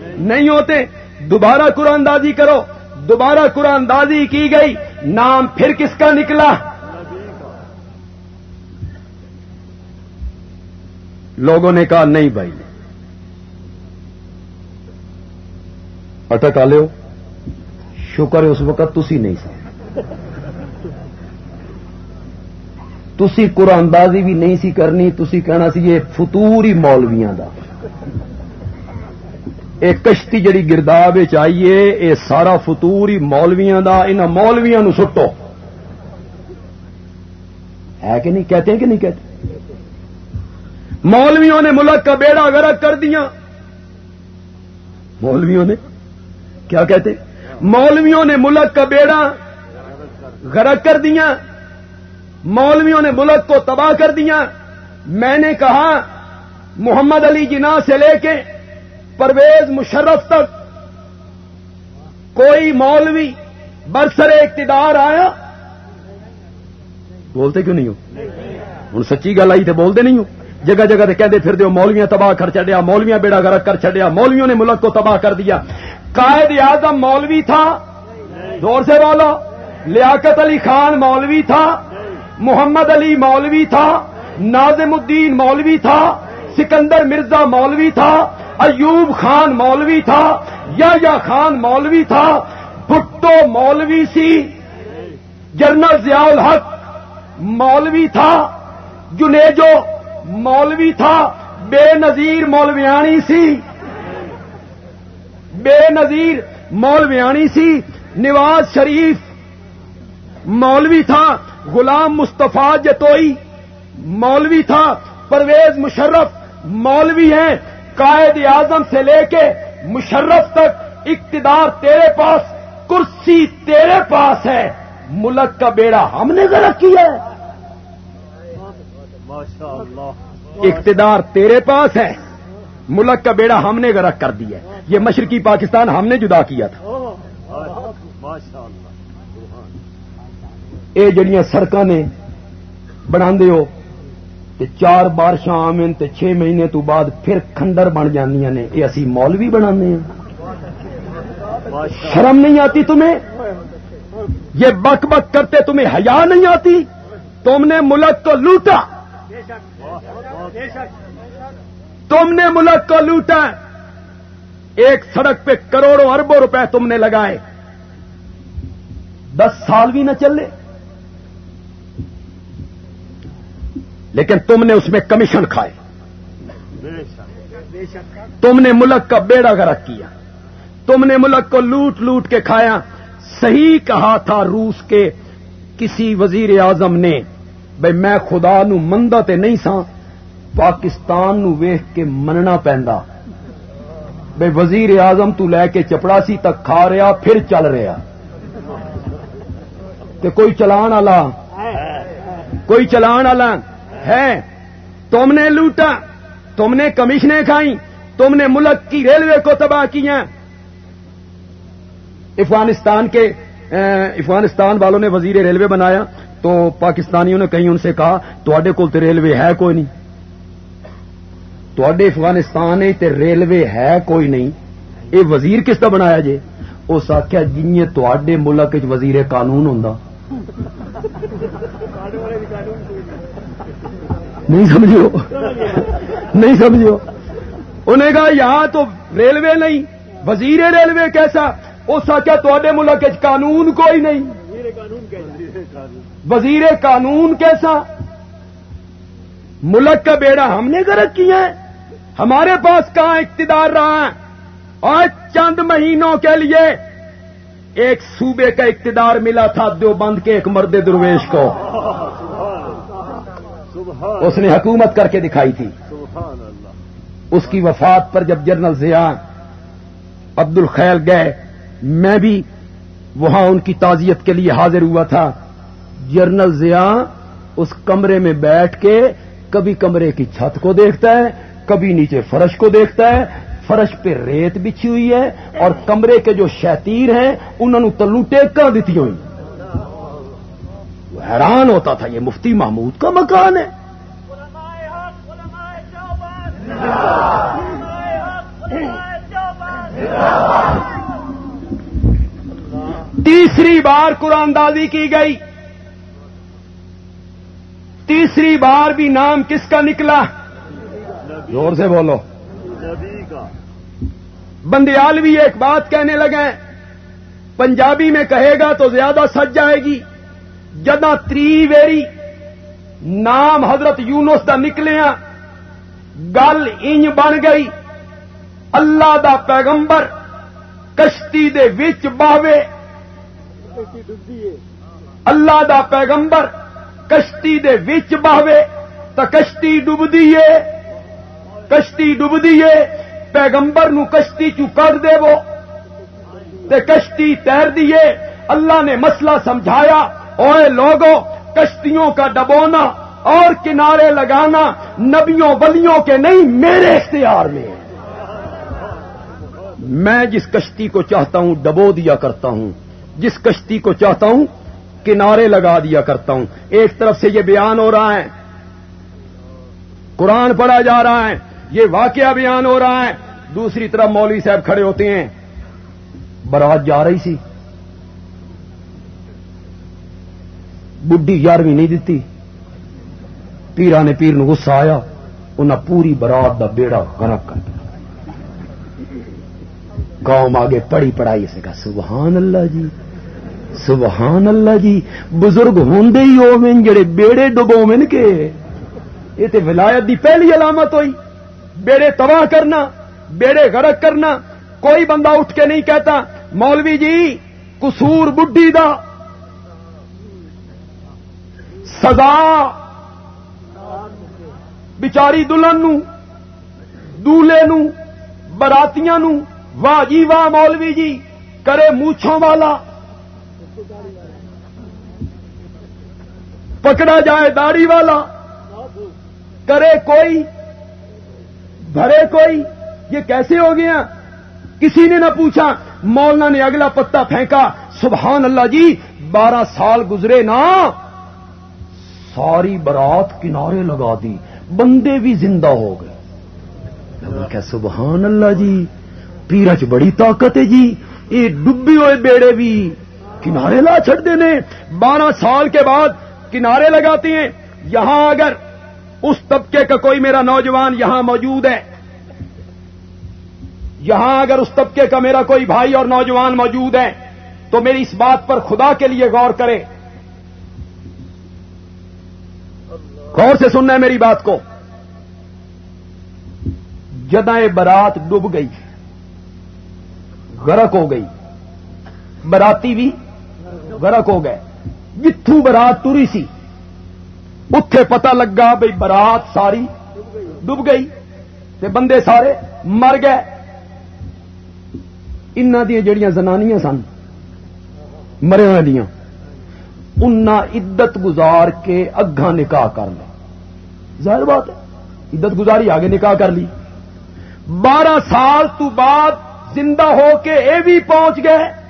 نہیں ہوتے۔ دوبارہ قرآن دازی کرو۔ دوبارہ قرآن دازی کی گئی۔ نام پھر کس کا نکلا؟ لوگوں نے کہا، نہیں بھائی اٹک آ لو شکر اس وقت تسی نہیں سر تسی قرآن دازی بھی نہیں سی کرنی، تسی کہنا سی یہ فتوری مولویاں دا۔ ایک کشتی جڑی گرداب چاہیے یہ سارا فتوری مولویاں دا ان مولویاں نو سٹو۔ ہے کہ نہیں؟ کہتے ہیں کہ نہیں کہتے؟ مولویوں نے ملک کا بیڑا غرق کر دیا۔ مولویوں نے کیا کہتے مولویوں نے ملک کا بیڑا غرق کر دیا، مولویوں نے ملک کو تباہ کر دیا۔ میں نے کہا، محمد علی جی جناح سے لے کے پرویز مشرف تک کوئی مولوی برسر اقتدار آیا؟ بولتے کیوں نہیں ہو؟ ہوں سچی گل آئی تو بولتے نہیں ہو؟ جگہ جگہ کہتے پھر دو مولویاں تباہ کر چڑیا مولویاں بیڑا گرک کر چڑیا مولویوں نے ملک کو تباہ کر دیا۔ قائد اعظم مولوی تھا؟ دور سے بولو۔ لیاقت علی خان مولوی تھا؟ محمد علی مولوی تھا؟ نازم الدین مولوی تھا؟ سکندر مرزا مولوی تھا؟ ایوب خان مولوی تھا؟ یا خان مولوی تھا؟ بھٹو مولوی سی؟ جنرل ضیاء الحق مولوی تھا؟ جنیجو مولوی تھا؟ بے نظیر مولویانی سی؟ بے نظیر مولویانی سی نواز شریف مولوی تھا غلام مصطفیٰ جتوئی مولوی تھا پرویز مشرف مولوی ہیں قائد اعظم سے لے کے مشرف تک اقتدار تیرے پاس کرسی تیرے پاس ہے۔ ملک کا بیڑا ہم نے ذرا کیا ہے۔ اقتدار تیرے پاس ہے۔ ملک کا بیڑا ہم نے غرق کر دیا یہ مشرقی پاکستان ہم نے جدا کیا تھا۔ یہ جڑیاں سڑک نے بنا ہو چار بارش آمن تے چھ مہینے تو بعد پھر کھنڈر بن جاندیاں نے۔ یہ اسی مولوی بنا شرم نہیں آتی تمہیں؟ یہ بک بک کرتے تمہیں حیا نہیں آتی؟ تم نے ملک کو لوٹا۔ تم نے ملک کو لوٹا ایک سڑک پہ کروڑوں اربوں روپے تم نے لگائے۔ دس سال بھی نہ چلے۔ لیکن تم نے اس میں کمیشن کھائے۔ تم نے ملک کا بیڑا گرک کیا۔ تم نے ملک کو لوٹ لوٹ کے کھایا۔ صحیح کہا تھا روس کے کسی وزیر اعظم نے بھائی میں خدا نو مندا تے نہیں سا پاکستان نو ویخ کے مننا پہندا بھائی وزیر اعظم تو لے کے چپڑاسی تک کھا رہا، پھر چل رہا۔ کہ کوئی چلان والا، کوئی چلان والا ہے۔ تم نے لوٹا، تم نے کمیشنیں کھائیں، تم نے ملک کی ریلوے کو تباہ کیا افغانستان کے افغانستان والوں نے وزیر ریلوے بنایا، تو پاکستانیوں نے کہیں ان سے کہا تے کول تو ریلوے ہے کوئی نہیں۔ تے افغانستان ریلوے ہے کوئی نہیں۔ یہ وزیر کس کا بنایا جی اس آخیا جی تے ملک وزیر قانون ہوں نہیں سمجھو۔ نہیں سمجھو۔ انہیں کہا یہاں تو ریلوے نہیں، وزیر ریلوے کیسا؟ اس آخیا تے ملک قانون کوئی نہیں۔ وزیر قانون کیسا؟ ملک کا بیڑا ہم نے غرق کیا ہے۔ ہمارے پاس کہاں اقتدار رہا ہے؟ اور چند مہینوں کے لیے ایک صوبے کا اقتدار ملا تھا دیوبند کے ایک مرد درویش کو۔ اس نے حکومت کر کے دکھائی تھی۔ اس کی وفات پر جب جنرل ضیاء عبد الخیر گئے میں بھی وہاں ان کی تعزیت کے لیے حاضر ہوا تھا۔ جنرل ضیاء اس کمرے میں بیٹھ کے کبھی کمرے کی چھت کو دیکھتا ہے کبھی نیچے فرش کو دیکھتا ہے، فرش پہ ریت بچھی ہوئی ہے اور کمرے کے جو شیتیر ہیں، انہوں نے تلو ٹیکا دیتی ہوئی۔ حیران ہوتا تھا، یہ مفتی محمود کا مکان ہے۔ تیسری بار قرآن دازی کی گئی۔ تیسری بار بھی نام کس کا نکلا؟ زور سے بولو۔ بندیالوی ایک بات کہنے لگے پنجابی میں کہے گا تو زیادہ سج جائے گی۔ جدا تری ویری نام حضرت یونس دا نکلیا گل انج بن گئی۔ اللہ دا پیغمبر کشتی دے وچ باوے۔ اللہ دا پیغمبر کشتی دے وچ باوے تو کشتی ڈبدی ہے۔ کشتی ڈبدی ہے، پیغمبر نو کشتی چو کر دے وہ؟ تے کشتی تیر دیے اللہ نے مسئلہ سمجھایا اوے لوگوں کشتیوں کا ڈبونا اور کنارے لگانا نبیوں ولیوں کے نہیں، میرے اختیار میں۔ میں جس کشتی کو چاہتا ہوں ڈبو دیا کرتا ہوں، جس کشتی کو چاہتا ہوں کنارے لگا دیا کرتا ہوں۔ ایک طرف سے یہ بیان ہو رہا ہے، قرآن پڑھا جا رہا ہے یہ واقعہ بیان ہو رہا ہے۔ دوسری طرف مولوی صاحب کھڑے ہوتے ہیں۔ برات جا رہی سی۔ بڈی یارویں نہیں دیتی پیرا نے پیر نو غصہ آیا۔ انہیں پوری برات دا بیڑا غرق کر دیا گاؤں آگے پڑھی پڑھائی سے کہا، سبحان اللہ جی سبحان اللہ جی بزرگ ہوں ہی ہو جڑے بیڑے ڈبو من کے۔ یہ تے ولایت دی پہلی علامت ہوئی۔ بیڑے تباہ کرنا، بیڑے غرق کرنا، کوئی بندہ اٹھ کے نہیں کہتا، مولوی جی قصور بڈھی دا۔ سزا۔ بچاری دلہن نو دولے نو، براتیاں نو۔ واہ جی واہ مولوی جی کرے موچھوں والا۔ پکڑا جائے داڑھی والا۔ کرے کوئی بھرے کوئی؟ یہ کیسے ہو گیا؟ کسی نے نہ پوچھا، مولانا نے اگلا پتا پھینکا، سبحان اللہ جی بارہ سال گزرے نا، ساری برات کنارے لگا دی، بندے بھی زندہ ہو گئے۔ کیا سبحان اللہ جی پیرچ بڑی طاقت ہے جی یہ ڈبی ہوئے بیڑے بھی کنارے لا چھڑ دینے بارہ سال کے بعد کنارے لگاتے ہیں۔ یہاں اگر اس طبقے کا کوئی میرا نوجوان یہاں موجود ہے۔ یہاں اگر اس طبقے کا میرا کوئی بھائی اور نوجوان موجود ہے، تو میری اس بات پر خدا کے لیے غور کرے۔ غور سے سننا ہے میری بات کو۔ جدائے برات ڈوب گئی، غرق ہو گئی۔ براتی بھی غرق ہو گئے۔ جتھو برات تری سی۔ اتے پتہ لگا بھائی برات ساری ڈب گئی تے بندے سارے مر گئے۔ ان جڑیاں زنانیاں سن مرے ہوئے دیا ان عدت گزار کے اگاں نکاح کر لیا ظاہر بات ہے، عدت گزاری آگے نکاح کر لی۔ بارہ سال تو بعد زندہ ہو کے اے بھی پہنچ گئے۔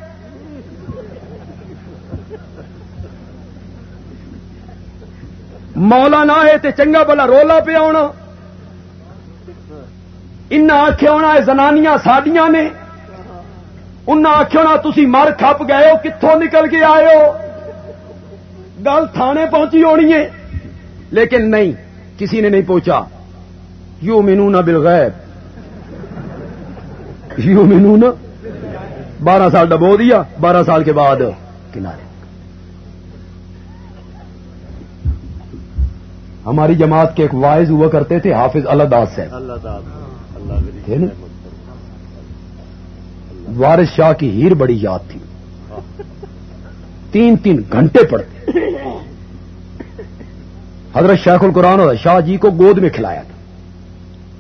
مولا نہ ہے تے چنگا بلا رولا پہ آنا ان آخیا ہونا زنانیاں ساڈیاں نے۔ ان آخیا ہونا تھی مر کھپ گئے ہو کتوں نکل کے آئے ہو۔ گل تھانے پہنچی ہونی ہے۔ لیکن نہیں، کسی نے نہیں پوچھا۔ یو مینو نہ بلغیر یو مینو نہ بارہ سال ڈبو دیا، بارہ سال کے بعد کنارے۔ ہماری جماعت کے ایک وائز ہوا کرتے تھے حافظ اللہ داس صاحب نا؟ وارث شاہ کی ہیر بڑی یاد تھی۔ تین تین گھنٹے پڑتے حضرت شیخ القرآن اور شاہ جی کو گود میں کھلایا تھا۔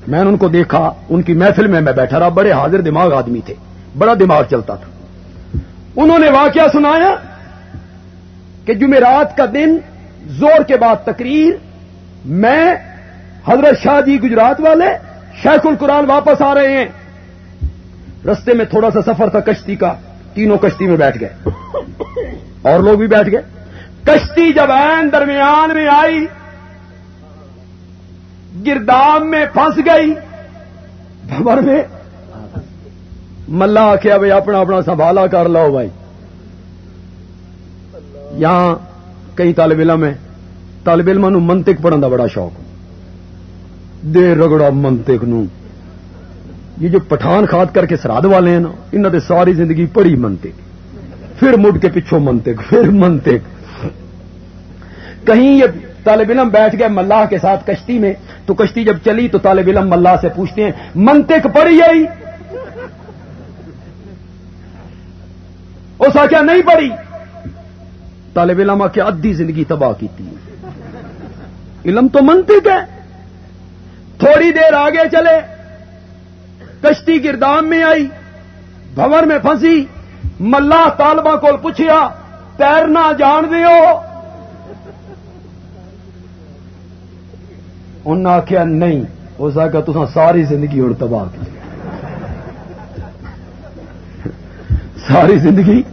میں نے ان کو دیکھا ان کی محفل میں میں بیٹھا رہا بڑے حاضر دماغ آدمی تھے۔ بڑا دماغ چلتا تھا۔ انہوں نے واقعہ سنایا کہ جمعرات کا دن زور کے بعد تقریر میں حضرت شاہ جی گجرات والے شیخ القرآن واپس آ رہے ہیں۔ رستے میں تھوڑا سا سفر تھا کشتی کا، تینوں کشتی میں بیٹھ گئے۔ اور لوگ بھی بیٹھ گئے۔ کشتی جب این درمیان میں آئی گردام میں پھنس گئی۔ بھور میں ملا آخیا بھائی اپنا اپنا سنبھالا کر لو بھائی۔ یہاں کئی طالب علم ہے طالب علم نو منطق پڑھن کا بڑا شوق۔ دے رگڑا منطق نو یہ جو پٹھان خاط کر کے سراد والے ہیں نا انہوں نے ساری زندگی پڑھی منطق۔ پھر مڑ کے پچھوں منطق، پھر منطق۔ کہیں یہ طالب علم بیٹھ گئے ملاح کے ساتھ کشتی میں، تو کشتی جب چلی تو طالب علم ملاح سے پوچھتے ہیں، منطق پڑھی آئی اس کیا نہیں پڑھی۔ طالب علم کیا ادھی زندگی تباہ کی تھی علم تو منطق ہے۔ تھوڑی دیر آگے چلے۔ کشتی گردام میں آئی۔ بھون میں پھنسی۔ ملا طالبہ کو پوچھیا تیرنا جان دیو۔ انہیں آخیا نہیں، ہو سکا تو ساری زندگی ہوں تباہ کی ساری زندگی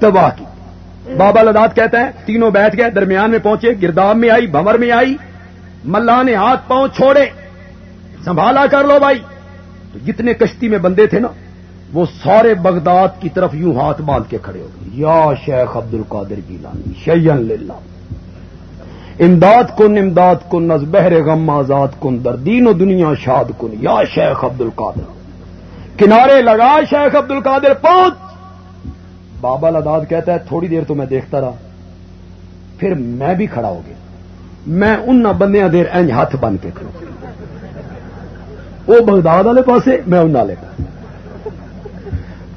تباہ کی بابا لداد کہتا ہے تینوں بیٹھ گئے، درمیان میں پہنچے گردام میں آئی بھور میں آئی، ملا نے ہاتھ پاؤں چھوڑے، سنبھالا کر لو بھائی۔ تو جتنے کشتی میں بندے تھے نا، وہ سارے بغداد کی طرف یوں ہاتھ باندھ کے کھڑے ہو گئے۔ یا شیخ عبد القادر جیلانی شیئن للہ۔ امداد کن امداد کن نز بہر غم آزاد کن، در دین و دنیا شاد کن۔ یا شیخ عبد القادر کنارے لگا شیخ عبد القادر پہنچ۔ بابا لداد کہتا ہے، تھوڑی دیر تو میں دیکھتا رہا۔ پھر میں بھی کھڑا ہو گیا۔ میں ان بندیاں دیر اینج ہاتھ بن کے کھڑا وہ بغداد والے پاسے، میں ان والے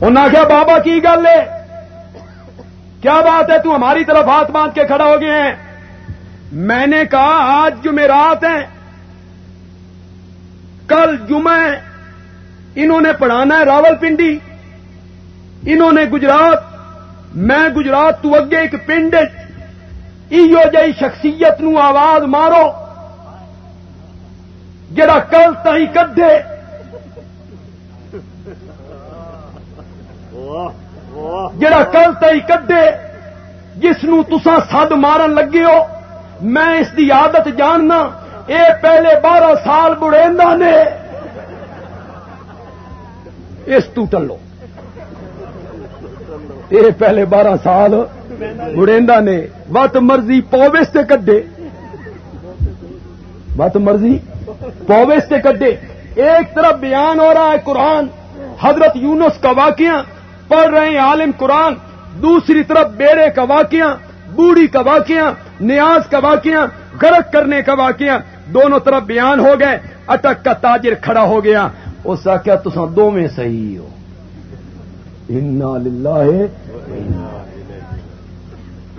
انہیں آخیا، بابا کی گل ہے؟ کیا بات ہے؟ تو ہماری طرف ہاتھ باندھ کے کھڑا ہو گئے ہیں۔ میں نے کہا، آج جمعرات ہیں۔ کل جمعہ انہوں نے پڑھانا ہے راول پنڈی انہوں نے گجرات۔ میں گجرات تو اگے ایک پنڈ ایو جی شخصیت نو آواز مارو۔ جڑا کل تھی کدے جڑا کل تھی کدے جس نو تسا سد مارن لگے ہو۔ میں اس دی عادت جاننا۔ اے پہلے بارہ سال بڑےندہ نے۔ اس تو ٹلو۔ اے پہلے بارہ سال بڑےندہ نے وت مرضی پووس سے کڈے۔ وت مرضی پووس سے کڈے۔ ایک طرف بیان ہو رہا ہے قرآن، حضرت یونس کا واقعہ، پڑھ رہے ہیں عالم قرآن۔ دوسری طرف بیڑے کا واقعہ، بوڑھی کا واقعہ، نیاز کا واقعہ، غرق کرنے کا واقعہ۔ دونوں طرف بیان ہو گئے، اٹک کا تاجر کھڑا ہو گیا۔ اس کا کیا تصا دو میں صحیح ہو؟ للہ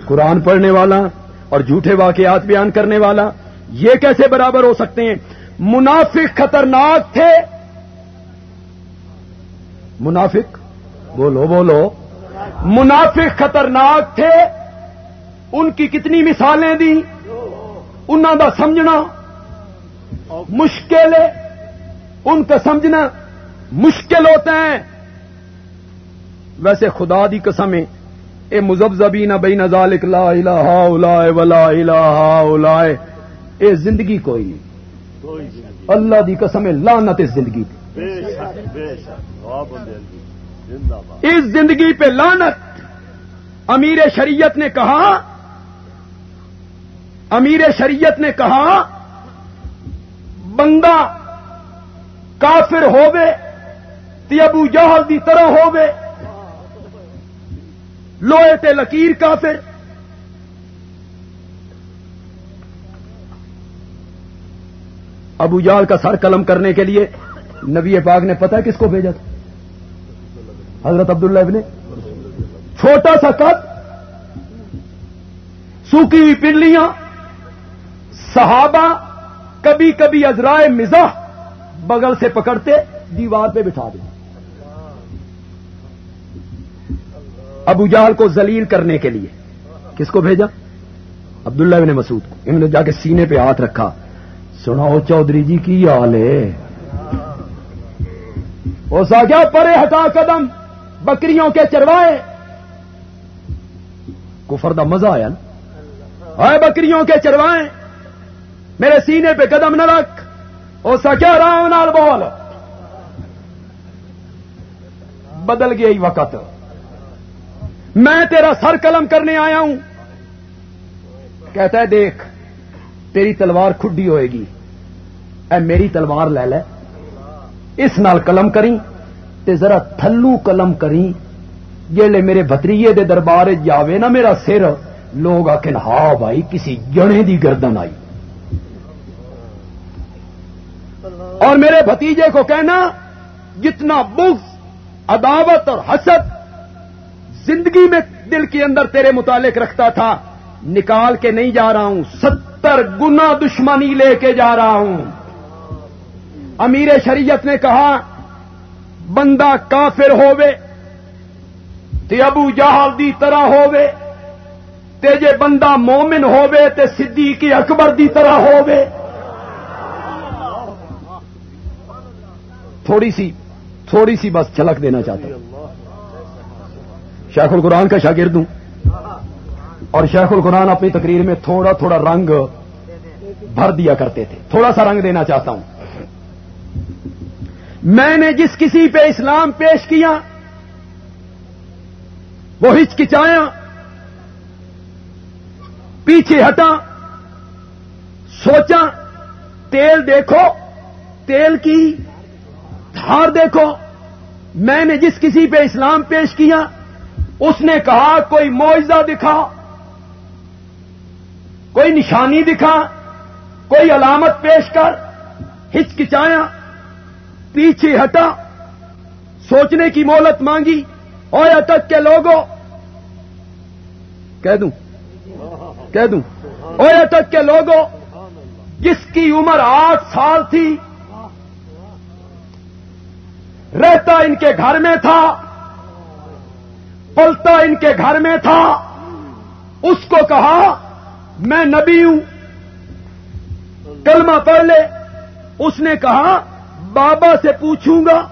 قرآن پڑھنے والا اور جھوٹے واقعات بیان کرنے والا، یہ کیسے برابر ہو سکتے ہیں؟ منافق خطرناک تھے۔ منافق؟ بولو بولو۔ منافق خطرناک تھے۔ ان کی کتنی مثالیں دی انہوں کا سمجھنا مشکل ہے۔ ان کا سمجھنا مشکل ہوتا ہے۔ ویسے خدا دی قسم ہے، اے مزبزبی نہ بئی نظالک لا الہ الا ولا الہ الا اے زندگی کوئی نہیں۔ اللہ دی قسم ہے لانت اس زندگی پہ۔ اس زندگی پہ لانت امیر شریعت نے کہا، امیر شریعت نے کہا، بندہ کافر ہووے تی ابو جہل دی طرح ہووے۔ لوہے تے لکیر کافر۔ ابو جال کا سر قلم کرنے کے لیے نبی پاک نے پتا کس کو بھیجا تھا؟ حضرت عبداللہ ابن چھوٹا سا قد، سوکھی ہوئی پنڈلیاں، صحابہ کبھی کبھی ازرائے مزاح بغل سے پکڑتے، دیوار پہ بٹھا دیں ابو جال کو ذلیل کرنے کے لیے۔ کس کو بھیجا؟ عبداللہ بن مسعود کو۔ انہوں نے جا کے سینے پہ ہاتھ رکھا۔ سناؤ چودھری جی کی حال ہے۔ وہ سا کیا پرے ہٹا قدم، بکریوں کے چروائے۔ کفر دا مزہ آیا نا۔ آئے بکریوں کے چروائے، میرے سینے پہ قدم نہ رکھ۔ وہ سا کیا رام نال بول۔ بدل گیا ہی وقت۔ میں تیرا سر قلم کرنے آیا ہوں۔ کہتا ہے، دیکھ، تیری تلوار کھڈی ہوئے گی۔ اے، میری تلوار لے لے۔ اس نال قلم کریں تے ذرا تھلو قلم کریں۔ جیلے میرے بتریے دے دربار جاوے نا میرا سر، لوگ آخر ہاں بھائی، کسی جنے دی گردن آئی۔ اور میرے بھتیجے کو کہنا، جتنا بغض، عداوت اور حسد زندگی میں دل کے اندر تیرے متعلق رکھتا تھا، نکال کے نہیں جا رہا ہوں، ستر گنا دشمنی لے کے جا رہا ہوں۔ امیر شریعت نے کہا، بندہ کافر ہووے، تے ابو جہال دی طرح ہووے، تے جے بندہ مومن ہووے، تے صدیق اکبر دی طرح ہووے۔ تھوڑی سی تھوڑی سی بس چھلک دینا چاہتا ہوں۔ شیخ القرآن کا شاگرد ہوں۔ اور شیخ القرآن اپنی تقریر میں تھوڑا تھوڑا رنگ بھر دیا کرتے تھے۔ تھوڑا سا رنگ دینا چاہتا ہوں۔ میں نے جس کسی پہ اسلام پیش کیا، وہ ہچکچایا، پیچھے ہٹا، سوچا، تیل دیکھو، تیل کی دھار دیکھو۔ میں نے جس کسی پہ اسلام پیش کیا اس نے کہا کوئی معاوضہ دکھا، کوئی نشانی دکھا، کوئی علامت پیش کر، ہچکچایا، پیچھے ہٹا، سوچنے کی مولت مانگی، اور تک کے لوگوں، کہہ دوں کہہ دوں، اور تک کے لوگوں، جس کی عمر آٹھ سال تھی، رہتا ان کے گھر میں تھا پلتا ان کے گھر میں تھا۔ اس کو کہا، میں نبی ہوں۔ کلمہ پڑھ لے۔ اس نے کہا، بابا سے پوچھوں گا۔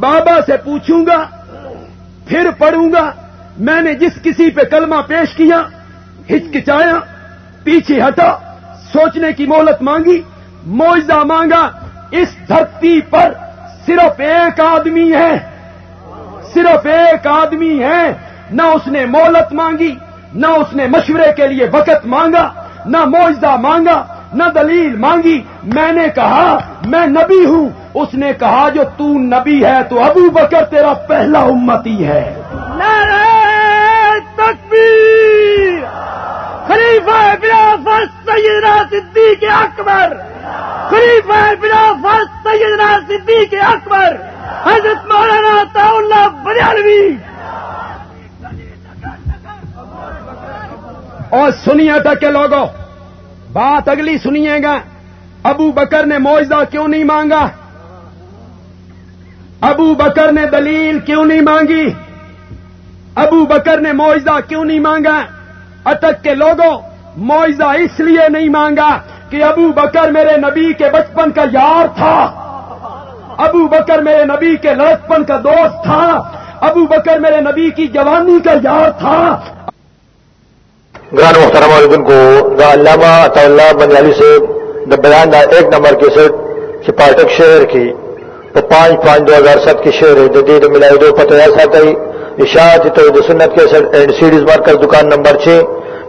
بابا سے پوچھوں گا۔ پھر پڑھوں گا۔ میں نے جس کسی پہ کلمہ پیش کیا، ہچکچایا، پیچھے ہٹا، سوچنے کی مہلت مانگی معاوضہ مانگا۔ اس دھرتی پر صرف ایک آدمی ہے۔ صرف ایک آدمی ہے، نہ اس نے مولت مانگی، نہ اس نے مشورے کے لیے وقت مانگا، نہ معاوضہ مانگا، نہ دلیل مانگی۔ میں نے کہا، میں نبی ہوں۔ اس نے کہا، جو تو نبی ہے تو ابو بکر تیرا پہلا امتی ہے۔ تکبیر۔ خلیفہ بلا سیدنا صدیق اکبر۔ خلیفہ بلا سیدنا صدیق اکبر۔ حضرت مولانا اللہ بریالوی۔ اور سنیے تک کہ لوگوں بات اگلی سنیے گا۔ ابو بکر نے معاوضہ کیوں نہیں مانگا؟ ابو بکر نے دلیل کیوں نہیں مانگی؟ ابو بکر نے معاوضہ کیوں نہیں مانگا؟ اٹک کے لوگوں معاوضہ اس لیے نہیں مانگا کہ ابو بکر میرے نبی کے بچپن کا یار تھا۔ ابو بکر میرے نبی کے لڑکپن کا دوست تھا۔ ابو بکر میرے نبی کی جوانی کا یار تھا۔ گران محترم علیکم کو دا علامہ عطا اللہ بنیالی سے دا بیان دا ایک نمبر کے سیٹ چپاٹک شہر کی۔ تو پانچ پانچ دو ہزار سات کی شہر جدید ملائی دو پتہ ایسا کئی اشاعت توحید سنت کے سیٹ اینڈ سیڈیز مرکز دکان نمبر چھ۔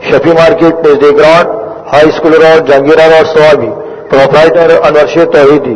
شفی مارکیٹ نزدیک ground, high school road, Jahangira road, Swabi. Proprietor Anwar Sher Tauhidi.